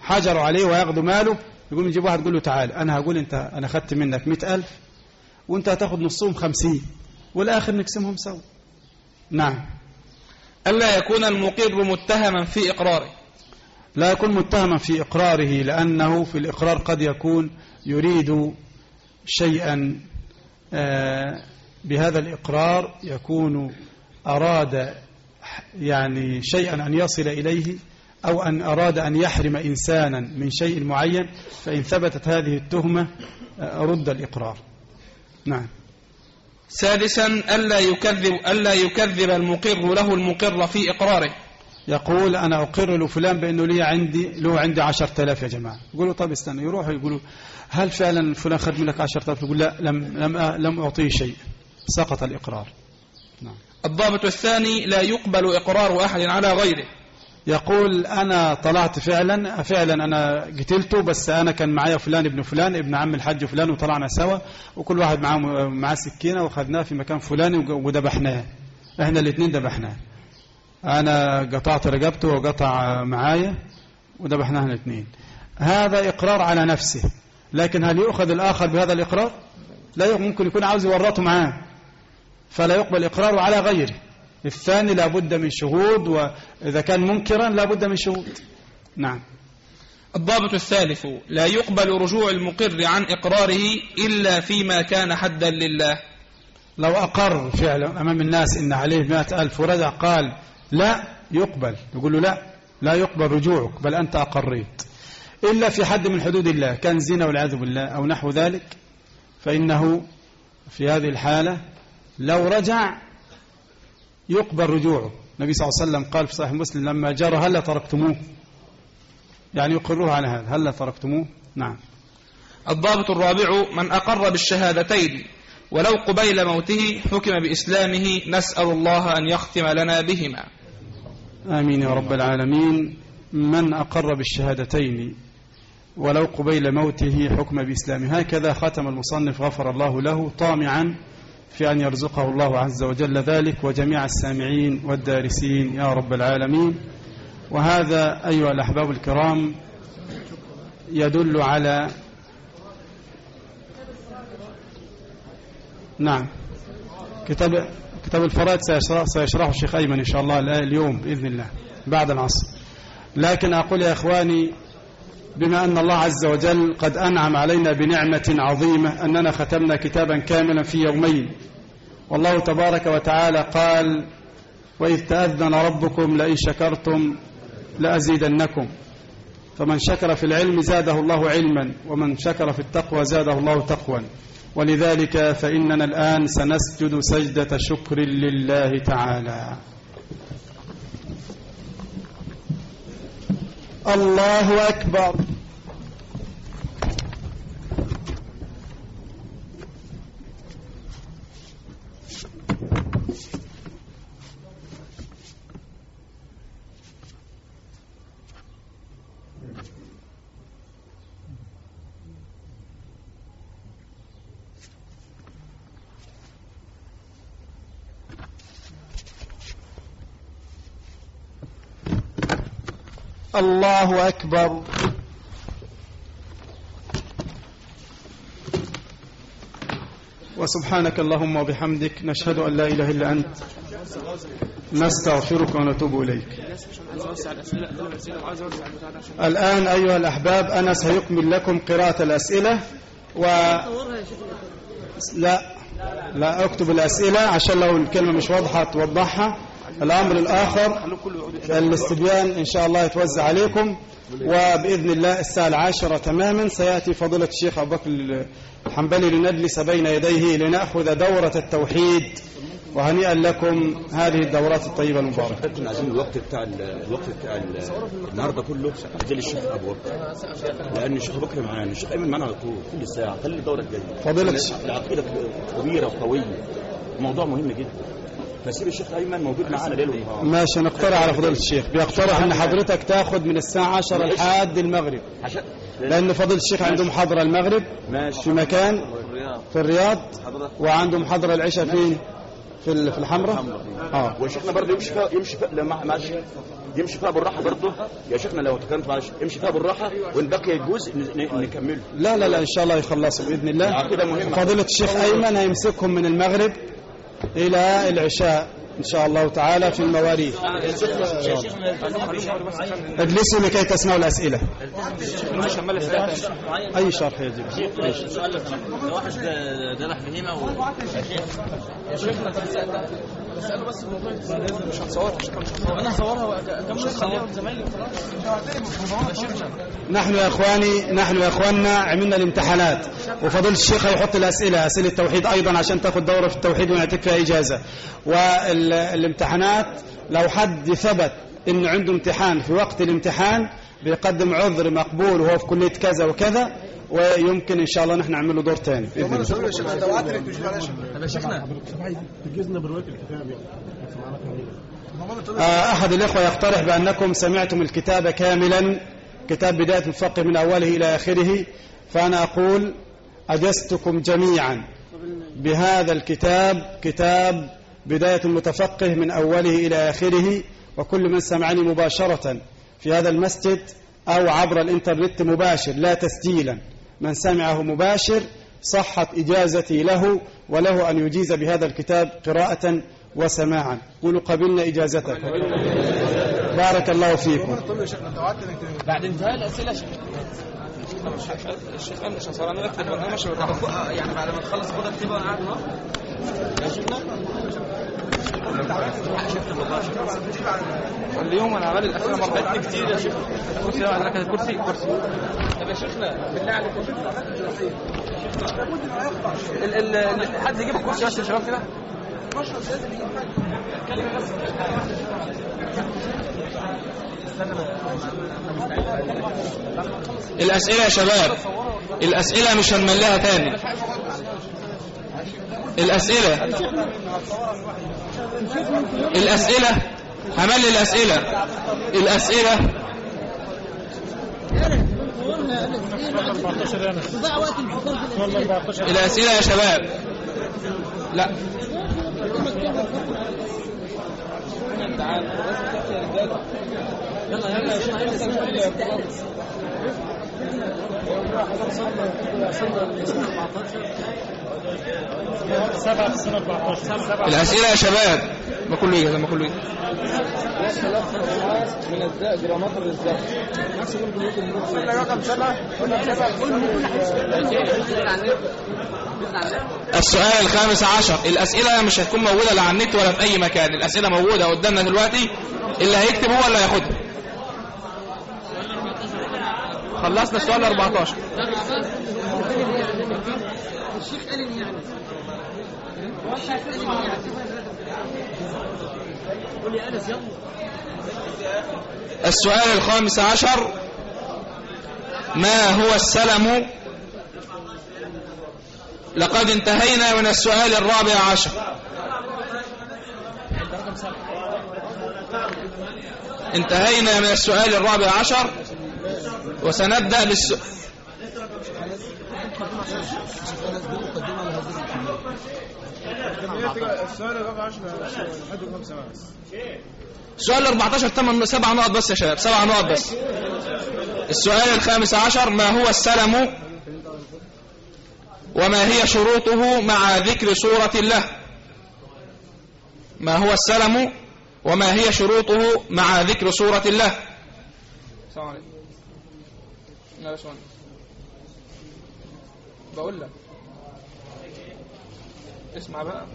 حجروا عليه ويأخذوا ماله يقول نجيب واحد يقول له تعال أنا هقول أنت أنا أخذت منك مئة ألف وأنت هتاخد نصهم خمسين والآخر نقسمهم سوا. نعم. ألا يكون المقر متهما في إقراره؟ لا يكون متهما في إقراره لأنه في الإقرار قد يكون يريد شيئا آه، بهذا الإقرار يكون أراد يعني شيئا أن يصل إليه أو أن أراد أن يحرم إنسانا من شيء معين فإن ثبتت هذه التهمة آه، رد الإقرار. نعم. سادسا ألا يكذب ألا يكذب المقر له المقر في إقراره. يقول أنا أقر لفلان بأنه لي عندي له عندي عشرة آلاف يا جماعة. يقولوا طب استنى يروحوا يقولوا هل فعلا فلان خد منك عشرة آلاف؟ يقول لا لم, لم, لم أعطيه شيء. سقط الإقرار. نعم. الضابط الثاني لا يقبل إقرار أحد على غيره. يقول أنا طلعت فعلا فعلا أنا قتلته بس أنا كان معايا فلان ابن فلان ابن عم الحاج فلان وطلعنا سوا وكل واحد معاه معاه سكينة وخدناه في مكان فلاني وذبحناه. إحنا الاثنين ذبحناه. أنا قطعت رقبته وقطع معايا وذبحناه الاثنين هذا إقرار على نفسه. لكن هل يؤخذ الآخر بهذا الإقرار؟ لا ممكن يكون عاوز يورطه معاه. فلا يقبل إقراره على غيره. الثاني لابد من شهود وإذا كان منكرا لابد من شهود. نعم. الضابط الثالث لا يقبل رجوع المقر عن إقراره إلا فيما كان حدا لله. لو أقر فعلا أمام الناس إن عليه مائة ألف ورجع قال لا يقبل يقول له لا لا يقبل رجوعك بل أنت أقريت. إلا في حد من حدود الله كان زنا والعياذ بالله أو نحو ذلك فإنه في هذه الحالة لو رجع يقبل رجوعه. النبي صلى الله عليه وسلم قال في صحيح مسلم لما جرى هلا تركتموه؟ يعني يقروه على هذا هلا تركتموه؟ نعم. الضابط الرابع من أقر بالشهادتين ولو قبيل موته حكم بإسلامه نسأل الله أن يختم لنا بهما. آمين يا رب العالمين. من أقر بالشهادتين ولو قبيل موته حكم بإسلامه. هكذا ختم المصنف غفر الله له طامعا في أن يرزقه الله عز وجل ذلك وجميع السامعين والدارسين يا رب العالمين. وهذا أيها الأحباب الكرام يدل على نعم. كتاب كتاب الفرائض سيشرح سيشرحه الشيخ أيمن إن شاء الله اليوم بإذن الله بعد العصر. لكن أقول يا إخواني بما أن الله عز وجل قد أنعم علينا بنعمة عظيمة أننا ختمنا كتابا كاملا في يومين. والله تبارك وتعالى قال وإذ تأذن ربكم لئن شكرتم لأزيدنكم. فمن شكر في العلم زاده الله علما ومن شكر في التقوى زاده الله تقوى. ولذلك فإننا الآن سنسجد سجدة شكر لله تعالى. الله أكبر. الله أكبر. وسبحانك اللهم وبحمدك نشهد أن لا إله إلا أنت. نستغفرك ونتوب إليك. الآن أيها الأحباب أنا سيكمل لكم قراءة الأسئلة و لا لا أكتب الأسئلة عشان لو الكلمة مش واضحة توضحها. الأمر الآخر الاستبيان إن شاء الله يتوزع عليكم. وبإذن الله الساعة العاشرة تماما سيأتي فضيلة الشيخ أبو بكر الحنبلي لنجلس بين يديه لنأخذ دورة التوحيد. وهنيئا لكم هذه الدورات الطيبة المباركة. كنا عايزين الوقت بتاع ال- الوقت بتاع ال- النهارده كله عايزين الشيخ أبو بكر. لأن الشيخ أبو بكر معانا الشيخ أيمن معانا على طول كل ساعة. خلي الدورة الجاية. فضيلة. العقيدة كبيرة وقوية. موضوع مهم جدا. فسيب الشيخ أيمن موجود معانا ليل ونهار ماشي نقترح على فضيلة الشيخ. بيقترح أن حضرتك تاخد من الساعة 10 لحد المغرب. عشان لأن فضيلة الشيخ عنده محاضرة المغرب ماشي. في مكان في الرياض وعنده محاضرة العشاء فين في في الحمراء. آه. وشيخنا برضه يمشي فيها يمشي فيها لما معلش. يمشي فيها بالراحة برضه. يا شيخنا لو تكلمت معلش. يمشي فيها بالراحة وإن بقي جزء ن- ن- نكمله. لا لا لا إن شاء الله يخلصوا بإذن الله. فضيلة الشيخ أيمن هيمسكهم من المغرب. إلى العشاء إن شاء الله تعالى في المواريث اجلسوا لكي تسمعوا الأسئلة أي شرح يجب سؤال لو واحد ذبح بهيمه و... يا شيخ اساله بس الموضوع مش هنصورها أنا هصورها واكمل خليهم زمايلي نحن يا إخواني نحن يا إخواننا عملنا الامتحانات. وفضيلة الشيخ هيحط الاسئله أسئلة التوحيد أيضا عشان تاخد دورة في التوحيد ونعطيك فيها إجازة. والامتحانات لو حد ثبت انه عنده امتحان في وقت الامتحان بيقدم عذر مقبول وهو في كلية كذا وكذا ويمكن إن شاء الله نحن نعمل له دور ثاني بإذن الله. آه، أحد الإخوة يقترح بأنكم سمعتم الكتاب كاملا كتاب بداية الفقه من أوله إلى آخره فأنا أقول أجزتكم جميعا بهذا الكتاب كتاب بداية المتفقه من أوله إلى آخره وكل من سمعني مباشرة في هذا المسجد أو عبر الإنترنت مباشر لا تسجيلا. من سمعه مباشر صحت إجازتي له وله أن يجيز بهذا الكتاب قراءة وسماعا. قولوا قبلنا إجازتك. بارك الله فيكم. بعد انتهاء الأسئلة. شيخ الشيخ مش هصور أنا ماشي يعني بعد ما تخلص خد اكتبها قاعد شيخنا. اليوم أنا عمال الاسئله مرة. فاتني كتير يا شيخ. كرسي أنا كده كرسي كرسي. طب يا شيخنا بالله عليك حد يجيب الكرسي بس يا شباب كده؟ الأسئلة يا شباب. الأسئلة مش هنملها تاني. الأسئلة. الأسئلة همل الأسئلة. الأسئلة. الأسئلة يا شباب. لا. الأسئلة يا شباب. ما كله يجي ما كله يجي. من السؤال الخامس عشر. الأسئلة مش هتكون موجودة لا على النت ولا في أي مكان. الأسئلة موجودة قدامنا دلوقتي. اللي هيكتب هو اللي هياخدها. خلصنا السؤال 14 السؤال الخامس عشر ما هو السلم؟ لقد انتهينا من السؤال الرابع عشر. انتهينا من السؤال الرابع عشر وسنبدأ بالسؤال السؤال 14 تم سبع نقط بس يا شباب سبع نقط بس. السؤال الخامس عشر ما هو السلم وما هي شروطه مع ذكر صورة الله؟ ما هو السلم وما هي شروطه مع ذكر صورة الله؟ السلام عليكم. بقول لك. اسمع بقى.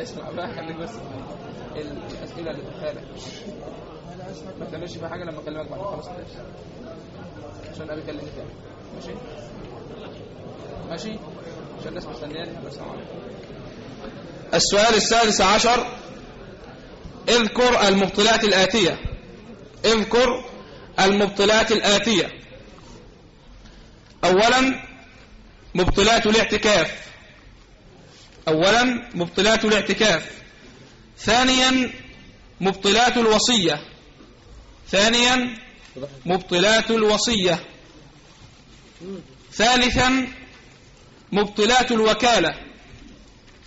اسمع بقى خليك بس الأسئلة اللي بتخالف ما تعملش فيها حاجة لما أكلمك بعد خلاص عشان أبي يكلمني تاني. ماشي؟ ماشي؟ عشان الناس مستنياني السؤال السادس عشر. اذكر المبطلات الآتية. اذكر المبطلات الآتية. أولا مبطلات الاعتكاف. أولا مبطلات الاعتكاف. ثانيا مبطلات الوصية. ثانيا مبطلات الوصية. ثالثا مبطلات الوكالة.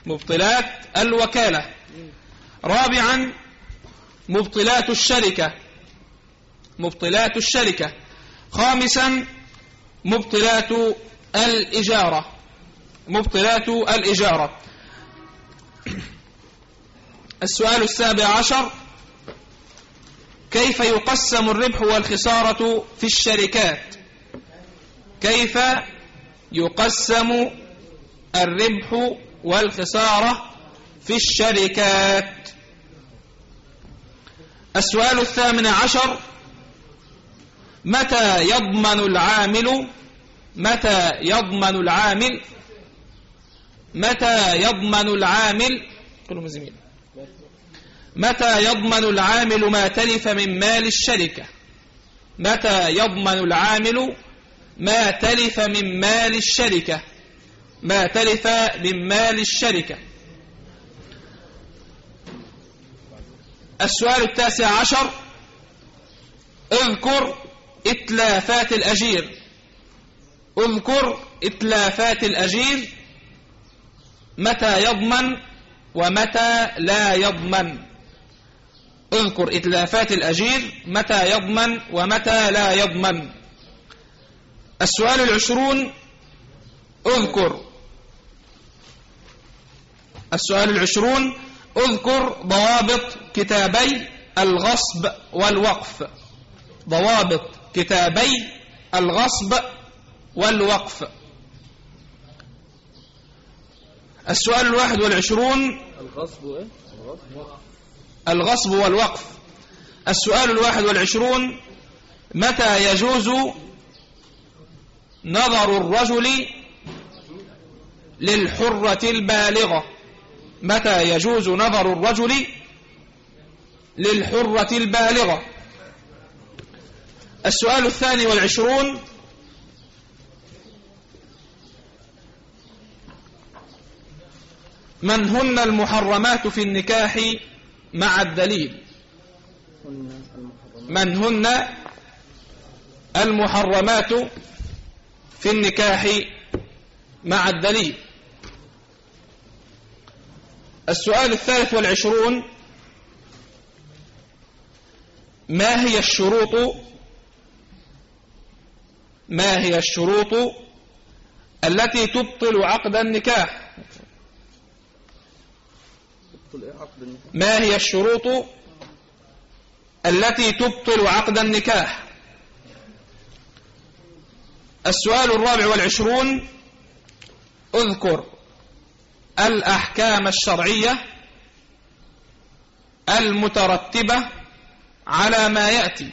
مبطلات الوكالة. رابعا مبطلات الشركة. مبطلات الشركة. خامسا مبطلات الإجارة. مبطلات الإجارة. السؤال السابع عشر. كيف يقسم الربح والخسارة في الشركات؟ كيف يقسم الربح والخسارة في الشركات؟ السؤال الثامن عشر. متى يضمن العامل؟ متى يضمن العامل؟ متى يضمن العامل؟ كلهم زميل. متى يضمن العامل ما تلف من مال الشركة؟ متى يضمن العامل ما تلف من مال الشركة؟ ما تلف من مال الشركة؟ السؤال التاسع عشر. اذكر إتلافات الأجير. اذكر إتلافات الأجير. متى يضمن ومتى لا يضمن. اذكر إتلافات الأجير. متى يضمن ومتى لا يضمن. السؤال العشرون. اذكر. السؤال العشرون. اذكر ضوابط كتابي الغصب والوقف. ضوابط. كتابي الغصب والوقف. السؤال الواحد والعشرون. الغصب إيه؟ الغصب والوقف. السؤال الواحد والعشرون. متى يجوز نظر الرجل للحرة البالغة؟ متى يجوز نظر الرجل للحرة البالغة؟ السؤال الثاني والعشرون. من هن المحرمات في النكاح مع الدليل؟ من هن المحرمات في النكاح مع الدليل؟ السؤال الثالث والعشرون. ما هي الشروط ما هي الشروط التي تبطل عقد النكاح؟ ما هي الشروط التي تبطل عقد النكاح؟ السؤال الرابع والعشرون اذكر الأحكام الشرعية المترتبة على ما يأتي.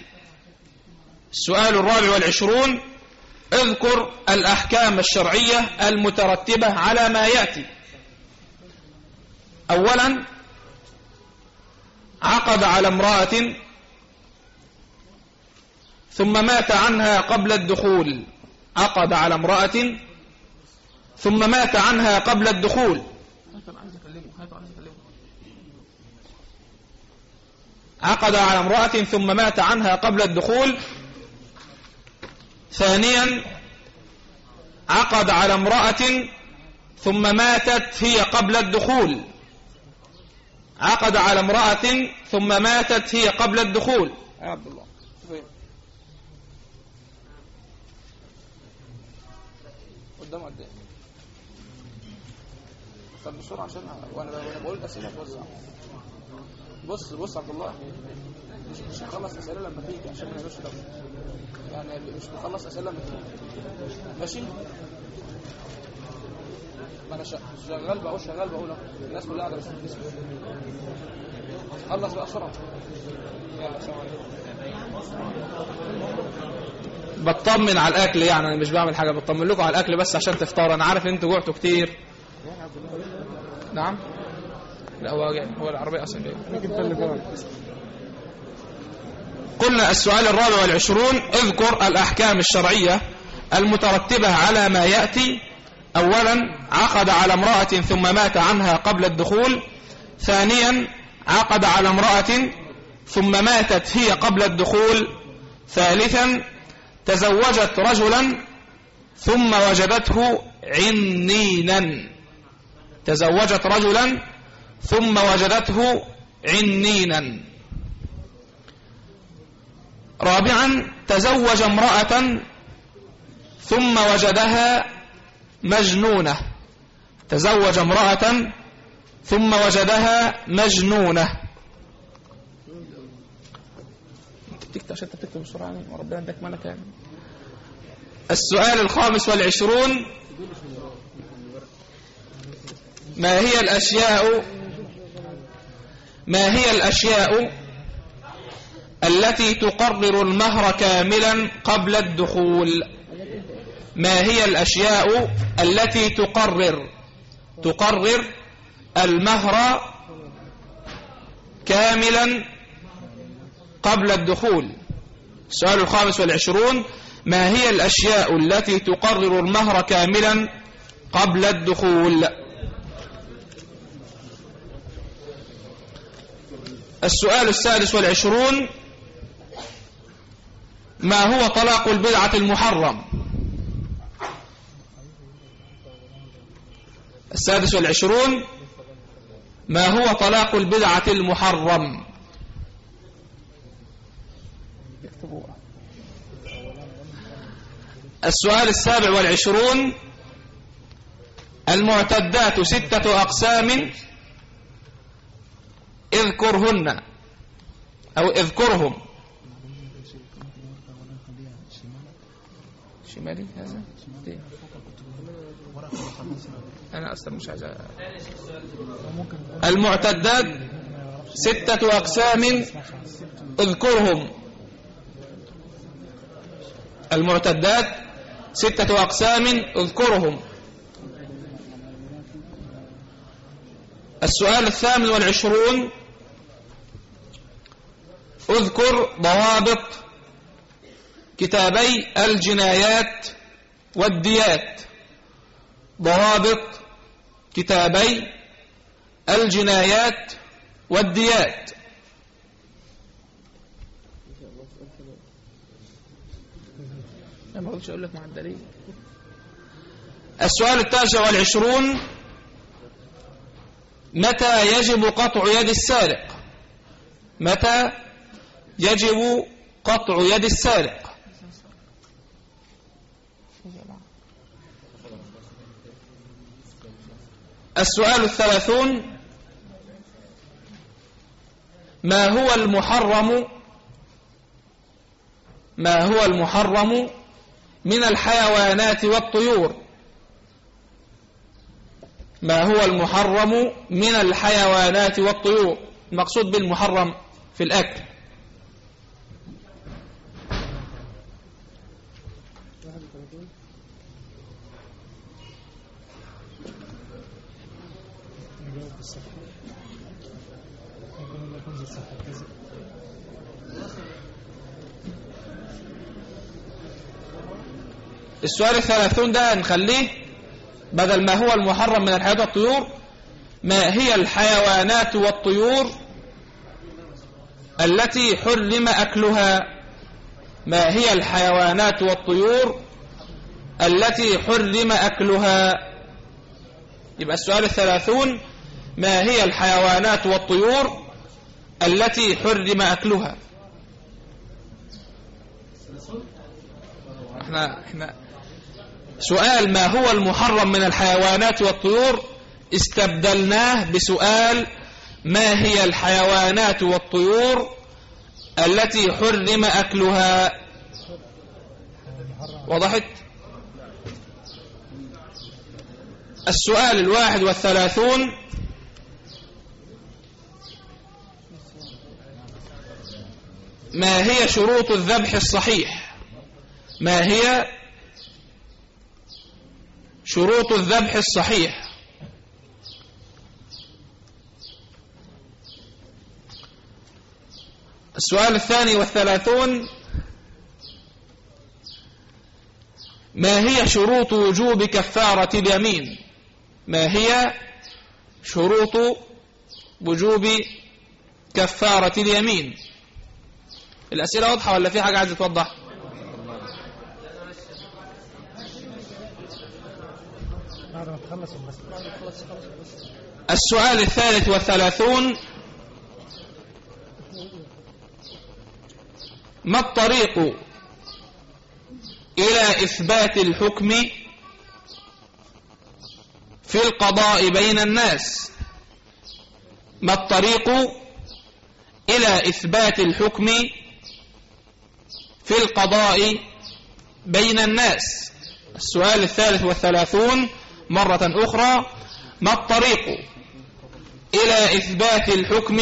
السؤال الرابع والعشرون اذكر الأحكام الشرعية المترتبة على ما يأتي. أولا عقد على امرأة ثم مات عنها قبل الدخول. عقد على امرأة ثم مات عنها قبل الدخول. عقد على امرأة ثم مات عنها قبل الدخول. ثانيا عقد على امرأة ثم ماتت هي قبل الدخول. عقد على امرأة ثم ماتت هي قبل الدخول. يا عبد الله قدام قد إيه طب بسرعة عشان وأنا بقول الاسئله توزع بص بص عبد الله. مش هنخلص اسئله لما تيجي عشان ما نبقاش يعني مش بنخلص أسئلة. تيجي ماشي؟ ما أنا شغال بقول شغال بقول. الناس كلها قاعدة بتسمع خلص بقى بسرعة. يلا سلام عليكم. بطمن على الأكل يعني أنا مش بعمل حاجة بطمن لكم على الأكل بس عشان تفطروا أنا عارف إن أنتوا جوعتوا كتير. نعم؟ لا هو هو العربية أصلا قلنا السؤال الرابع والعشرون اذكر الأحكام الشرعية المترتبة على ما يأتي. اولا عقد على امرأة ثم مات عنها قبل الدخول. ثانيا عقد على امرأة ثم ماتت هي قبل الدخول. ثالثا تزوجت رجلا ثم وجدته عنينا. تزوجت رجلا ثم وجدته عنينا. رابعا تزوج امرأة ثم وجدها مجنونة. تزوج امرأة ثم وجدها مجنونة. عشان بسرعة يعني وربنا ملك يعني السؤال الخامس والعشرون. ما هي الأشياء؟ ما هي الأشياء؟ التي تقرر المهر كاملا قبل الدخول. ما هي الأشياء التي تقرر؟ تقرر المهر كاملا قبل الدخول. السؤال الخامس والعشرون ما هي الأشياء التي تقرر المهر كاملا قبل الدخول؟ السؤال السادس والعشرون ما هو طلاق البدعة المحرم؟ السادس والعشرون ما هو طلاق البدعة المحرم؟ السؤال السابع والعشرون المعتدات ستة أقسام اذكرهن أو اذكرهم. شمالي هذا؟ دي. أنا أصلا مش عايز المعتدات ستة أقسام اذكرهم. المعتدات ستة أقسام اذكرهم. السؤال الثامن والعشرون. اذكر ضوابط كتابي الجنايات والديات. ضوابط كتابي الجنايات والديات. أنا ما قلتش أقول لك مع الدليل. السؤال التاسع والعشرون متى يجب قطع يد السارق؟ متى يجب قطع يد السارق؟ السؤال الثلاثون ما هو المحرم ما هو المحرم من الحيوانات والطيور؟ ما هو المحرم من الحيوانات والطيور؟ المقصود بالمحرم في الأكل. السؤال الثلاثون ده نخليه بدل ما هو المحرم من الحيوانات والطيور ما هي الحيوانات والطيور التي حرم أكلها؟ ما هي الحيوانات والطيور التي حرم أكلها؟ يبقى السؤال الثلاثون ما هي الحيوانات والطيور التي حرم أكلها؟ إحنا إحنا سؤال ما هو المحرم من الحيوانات والطيور؟ استبدلناه بسؤال ما هي الحيوانات والطيور التي حرم أكلها؟ وضحت؟ السؤال الواحد والثلاثون ما هي شروط الذبح الصحيح؟ ما هي شروط الذبح الصحيح. السؤال الثاني والثلاثون ما هي شروط وجوب كفارة اليمين؟ ما هي شروط وجوب كفارة اليمين؟ الأسئلة واضحة ولا في حاجة عايزة توضح؟ السؤال الثالث والثلاثون ما الطريق إلى إثبات الحكم في القضاء بين الناس؟ ما الطريق إلى إثبات الحكم في القضاء بين الناس؟ السؤال الثالث والثلاثون مرة أخرى ما الطريق إلى إثبات الحكم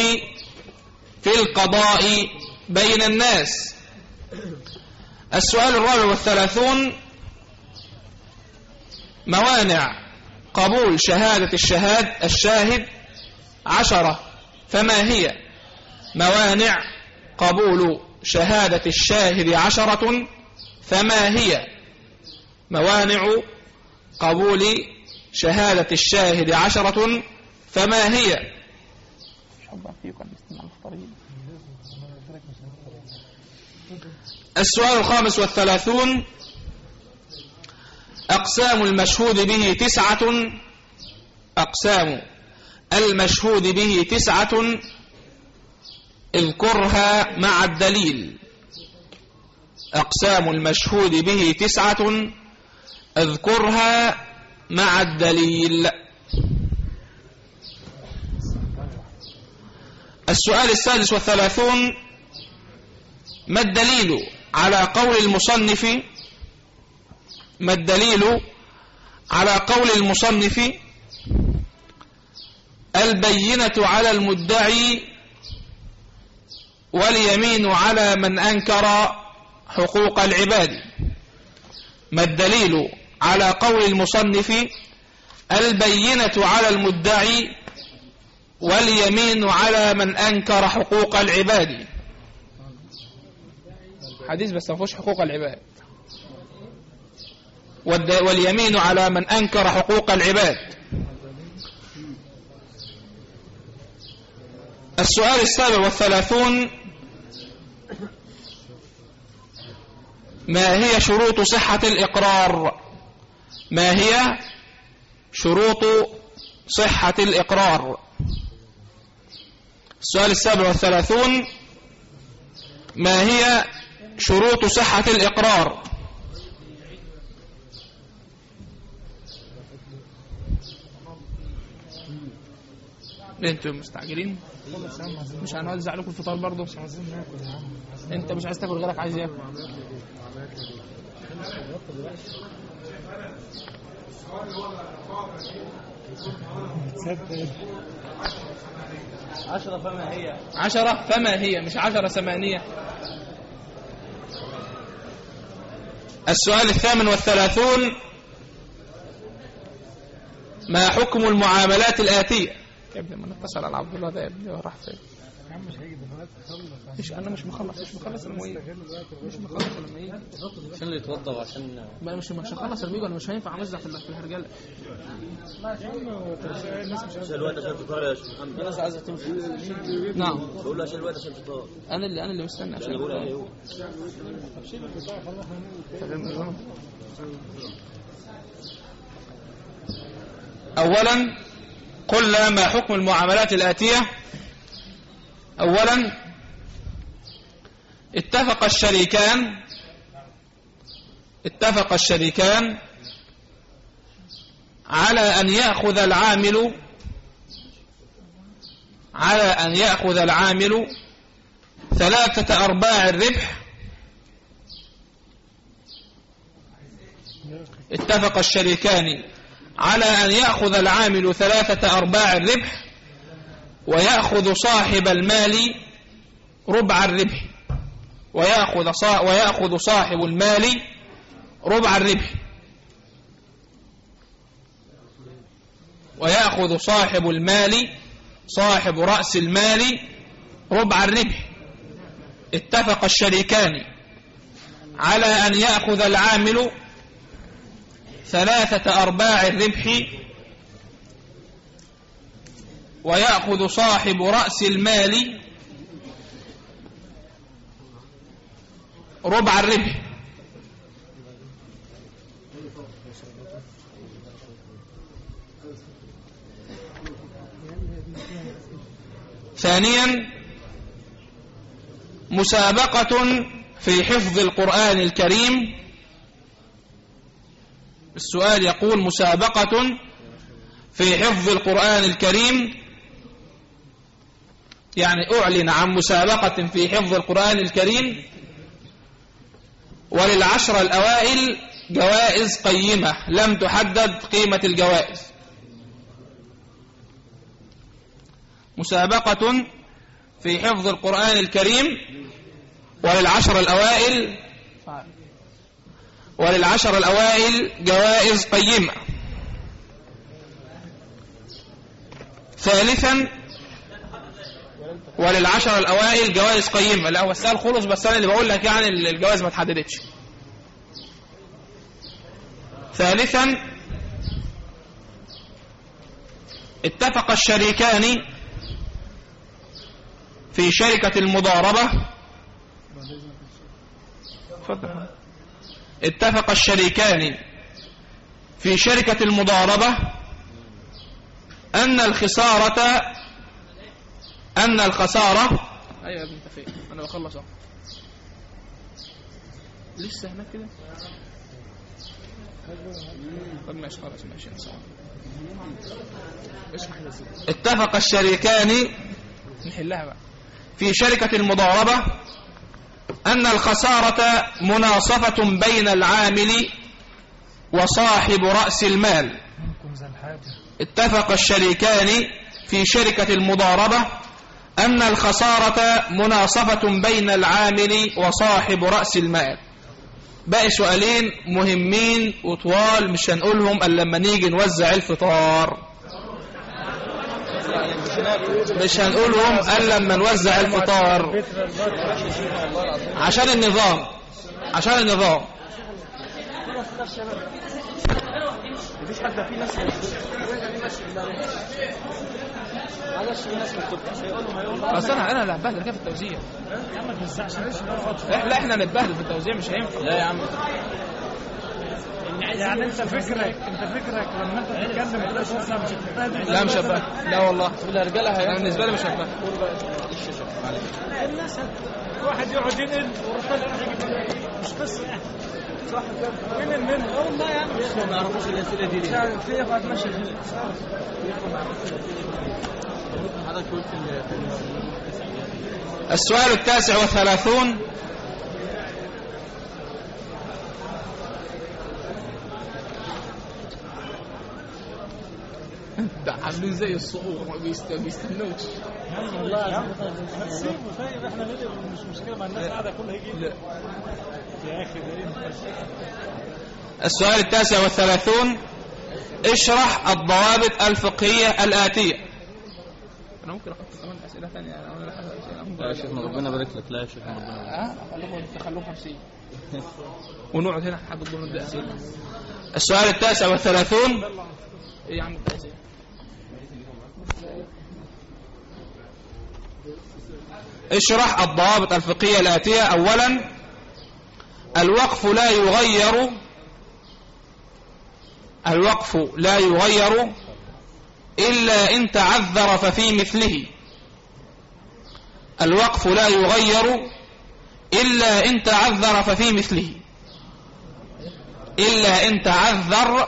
في القضاء بين الناس؟ السؤال الرابع والثلاثون موانع قبول شهادة الشهاد الشاهد عشرة فما هي؟ موانع قبول شهادة الشاهد عشرة فما هي؟ موانع قبول شهادة الشاهد عشرة فما هي؟ السؤال الخامس والثلاثون أقسام المشهود به تسعة أقسام المشهود به تسعة اذكرها مع الدليل. أقسام المشهود به تسعة اذكرها مع الدليل. السؤال السادس والثلاثون ما الدليل على قول المصنف؟ ما الدليل على قول المصنف؟ البينة على المدعي واليمين على من أنكر حقوق العباد. ما الدليل على قول المصنف البينة على المدعي واليمين على من أنكر حقوق العباد. حديث بس ما فيهوش حقوق العباد. واليمين على من أنكر حقوق العباد. السؤال السابع والثلاثون ما هي شروط صحة الإقرار؟ ما هي شروط صحة الإقرار؟ السؤال السابع والثلاثون ما هي شروط صحة الإقرار؟ أنتوا مستعجلين؟ مش هنوزع لكم الفطار برضه؟ أنت مش عايز تاكل غيرك عايز ياكل. عشرة فما هي؟ عشرة فما هي مش عشرة ثمانية. السؤال الثامن والثلاثون ما حكم المعاملات الآتية؟ يا ابني ما نتصل على عبد الله ده يا ابني راح فين؟ مش أنا مش مخلص مش مخلص لما يجي مش مخلص لما يجي عشان اللي يتوضى وعشان ما مش مش هخلص لما يجي أنا مش هينفع أمزح في في الهرجلة. عشان الوقت عشان الفطار يا شيخ محمد. الناس عايزة تمشي. نعم. بقول له عشان الوقت عشان الفطار أنا اللي أنا اللي مستني عشان أنا بقول أيوه. أولا قلنا ما حكم المعاملات الآتية؟ أولا اتفق الشريكان اتفق الشريكان على أن يأخذ العامل على أن يأخذ العامل ثلاثة أرباع الربح. اتفق الشريكان على أن يأخذ العامل ثلاثة أرباع الربح. ويأخذ صاحب المال ربع الربح. ويأخذ ويأخذ صاحب المال ربع الربح. ويأخذ صاحب المال صاحب رأس المال ربع الربح. اتفق الشريكان على أن يأخذ العامل ثلاثة أرباع الربح ويأخذ صاحب رأس المال ربع الربح. ثانيا مسابقة في حفظ القرآن الكريم. السؤال يقول مسابقة في حفظ القرآن الكريم. يعني أعلن عن مسابقة في حفظ القرآن الكريم وللعشر الأوائل جوائز قيمة لم تحدد قيمة الجوائز. مسابقة في حفظ القرآن الكريم وللعشر الأوائل وللعشر الأوائل جوائز قيمة. ثالثا وللعشر الأوائل جوائز قيمة. لا هو السؤال خلص بس أنا اللي بقول لك يعني الجوائز ما اتحددتش. ثالثا اتفق الشريكان في شركة المضاربة. اتفق الشريكان في شركة المضاربة أن الخسارة أن الخسارة أيوة يا ابن انت فين أنا بخلص أهو. لسه هناك كده؟ طب ماشي خلاص ماشي اشرح اتفق الشريكان نحلها بقى. في شركة المضاربة أن الخسارة مناصفة بين العامل وصاحب رأس المال. اتفق الشريكان في شركة المضاربة أن الخسارة مناصفة بين العامل وصاحب رأس المال. باقي سؤالين مهمين وطوال مش هنقولهم إلا لما نيجي نوزع الفطار. مش هنقولهم إلا لما نوزع الفطار. عشان النظام. عشان النظام. بس أنا أنا اللي هبهدل كده في التوزيع. لا إحنا نتبهدل في التوزيع مش هينفع. لا يا عم. يعني أنت فكرك أنت فكرك لما أنت تتكلم كده توزع مش هتتبهدل. لا مش هبهدل لا والله. الرجاله أنا بالنسبة لي مش هبهدل الناس واحد يقعد ينقل يجيب مش قصة يعني. السؤال التاسع والثلاثون. ده عاملين زي الصقور ما بيست- بيستنوش والله طيب إحنا مش مشكلة ما الناس قاعدة كلها يجي لا. السؤال التاسع والثلاثون اشرح الضوابط الفقهية الآتية. أنا ممكن أحط كمان أسئلة ثانية لك ممكن يا شيخنا ربنا يبارك لك. لا يا شيخنا ربنا يبارك ها خلوهم تخلوهم 50 ونقعد هنا لحد الظهر نبدا اسئله السؤال التاسع والثلاثون. إيه يا عم اشرح الضوابط الفقهية الآتية. أولا الوقف لا يغير الوقف لا يغير إلا إن تعذر ففي مثله. الوقف لا يغير إلا إن تعذر ففي مثله. إلا إن تعذر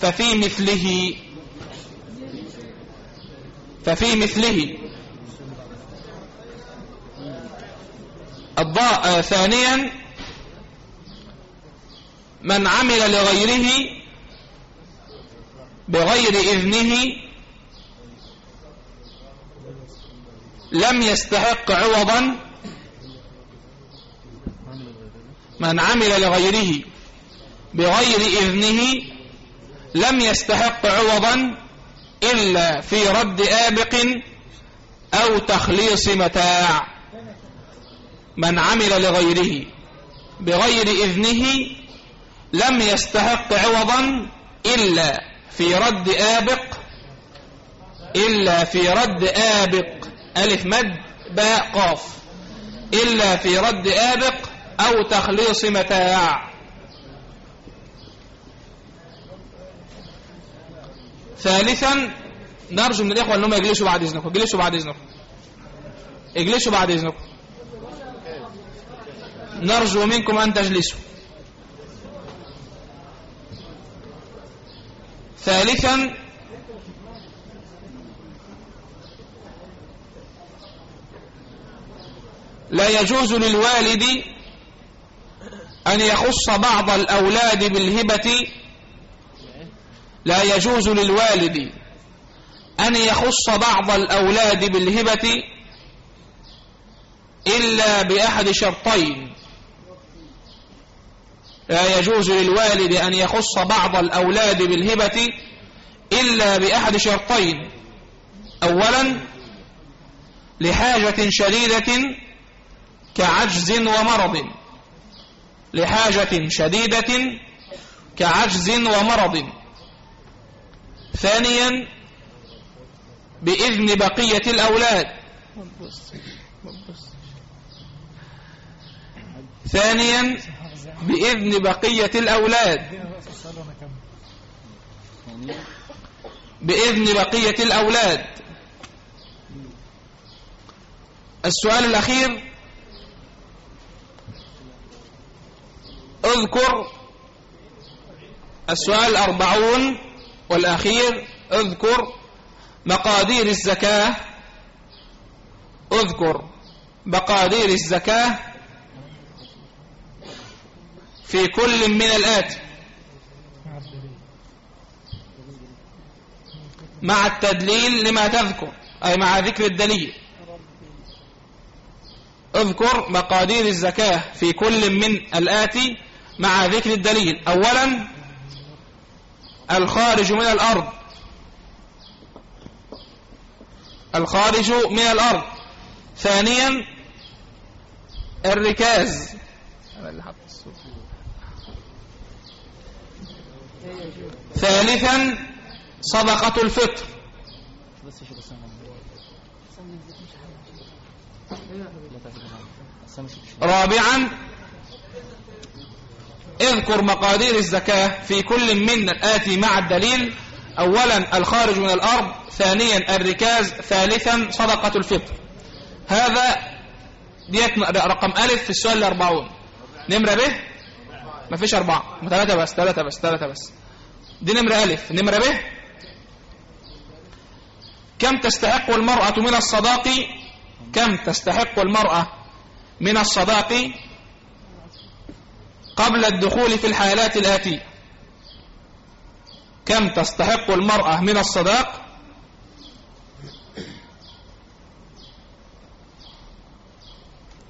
ففي مثله. ففي مثله. الضاء آه، ثانيا من عمل لغيره بغير إذنه لم يستحق عوضا من عمل لغيره بغير إذنه لم يستحق عوضا إلا في رد آبق أو تخليص متاع من عمل لغيره بغير إذنه لم يستحق عوضا إلا في رد آبق إلا في رد آبق ألف مد باء قاف إلا في رد آبق أو تخليص متاع. ثالثا نرجو من الإخوة أنهم يجلسوا بعد إذنكم اجلسوا بعد إذنكم. اجلسوا بعد إذنكم. نرجو منكم أن تجلسوا. ثالثا لا يجوز للوالد أن يخص بعض الأولاد بالهبة. لا يجوز للوالد أن يخص بعض الأولاد بالهبة إلا بأحد شرطين. لا يجوز للوالد أن يخص بعض الأولاد بالهبة إلا بأحد شرطين. أولا لحاجة شديدة كعجز ومرض. لحاجة شديدة كعجز ومرض. ثانيا بإذن بقية الأولاد. ثانيا بإذن بقية الأولاد. بإذن بقية الأولاد. السؤال الأخير. اذكر السؤال الأربعون والأخير. اذكر مقادير الزكاة. اذكر مقادير الزكاة. في كل من الآتي مع التدليل لما تذكر أي مع ذكر الدليل. اذكر مقادير الزكاة في كل من الآتي مع ذكر الدليل. أولا الخارج من الأرض. الخارج من الأرض. ثانيا الركاز. ثالثا صدقة الفطر. رابعا اذكر مقادير الزكاة في كل من الآتي مع الدليل. أولا الخارج من الأرض ثانيا الركاز ثالثا صدقة الفطر. هذا ديت رقم ألف في السؤال الأربعون. نمرة ب ما فيش أربعة. ثلاثة بس ثلاثة بس ثلاثة بس. دي نمرة ألف. نمرة ب؟ كم تستحق المرأة من الصداق؟ كم تستحق المرأة من الصداق قبل الدخول في الحالات الآتية؟ كم تستحق المرأة من الصداق؟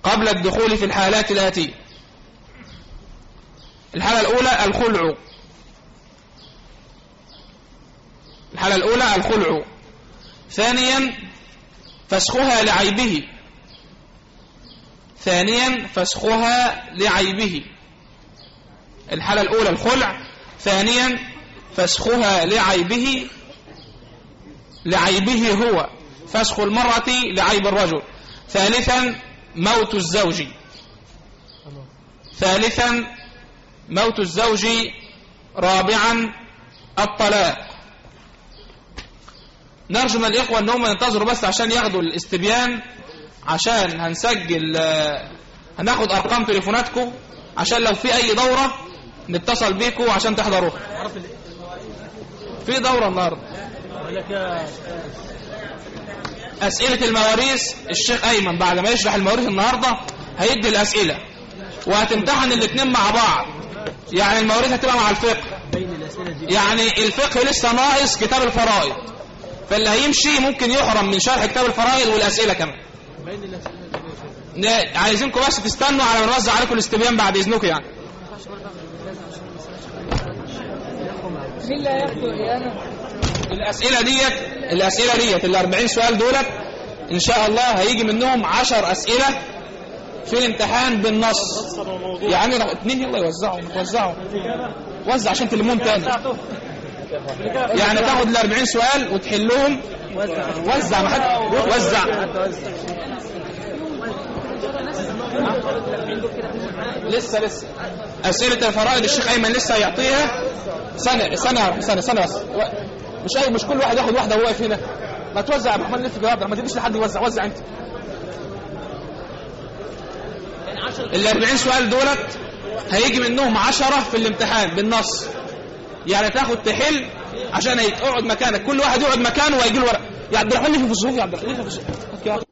قبل الدخول في الحالات الآتية. الحالة الأولى الخلع. الحالة الأولى الخلع. ثانيا فسخها لعيبه. ثانيا فسخها لعيبه. الحالة الأولى الخلع. ثانيا فسخها لعيبه. لعيبه هو. فسخ المرأة لعيب الرجل. ثالثا موت الزوج. ثالثا موت الزوج رابعا الطلاق. نرجو من الإخوة أنهم ينتظروا بس عشان ياخدوا الاستبيان عشان هنسجل هناخد أرقام تليفوناتكم عشان لو في أي دورة نتصل بيكم عشان تحضروها. في دورة النهاردة. أسئلة المواريث الشيخ أيمن بعد ما يشرح المواريث النهاردة هيدي الأسئلة. وهتمتحن الاثنين مع بعض. يعني المواريث هتبقى مع الفقه. يعني الفقه لسه ناقص كتاب الفرائض. فاللي هيمشي ممكن يحرم من شرح كتاب الفرائض والأسئلة كمان. عايزينكم بس تستنوا على ما نوزع عليكم الاستبيان بعد إذنكم يعني. الأسئلة ديت الأسئلة ديت ال 40 سؤال دولت إن شاء الله هيجي منهم 10 أسئلة في الامتحان بالنص. يعني لو اتنين يلا يوزعوا يوزعوا. وزع عشان تلمون تاني. يعني تاخد ال 40 سؤال وتحلهم. وزع ما حد وزع. لسه لسه. أسئلة الفرائض الشيخ أيمن لسه هيعطيها. سنة سنة سنة سنة. بس مش أي مش كل واحد ياخد واحدة وهو واقف هنا ما توزع يا محمد لف جواب. ما تديش لحد يوزع وزع أنت. ال 40 سؤال دولت هيجي منهم 10 في الامتحان بالنص. يعني تاخد تحل عشان هيك اقعد مكانك. كل واحد يقعد مكانه وهيجي له ورق يا عبد الرحمن في الصفوف يا عبد الرحمن في الصفوف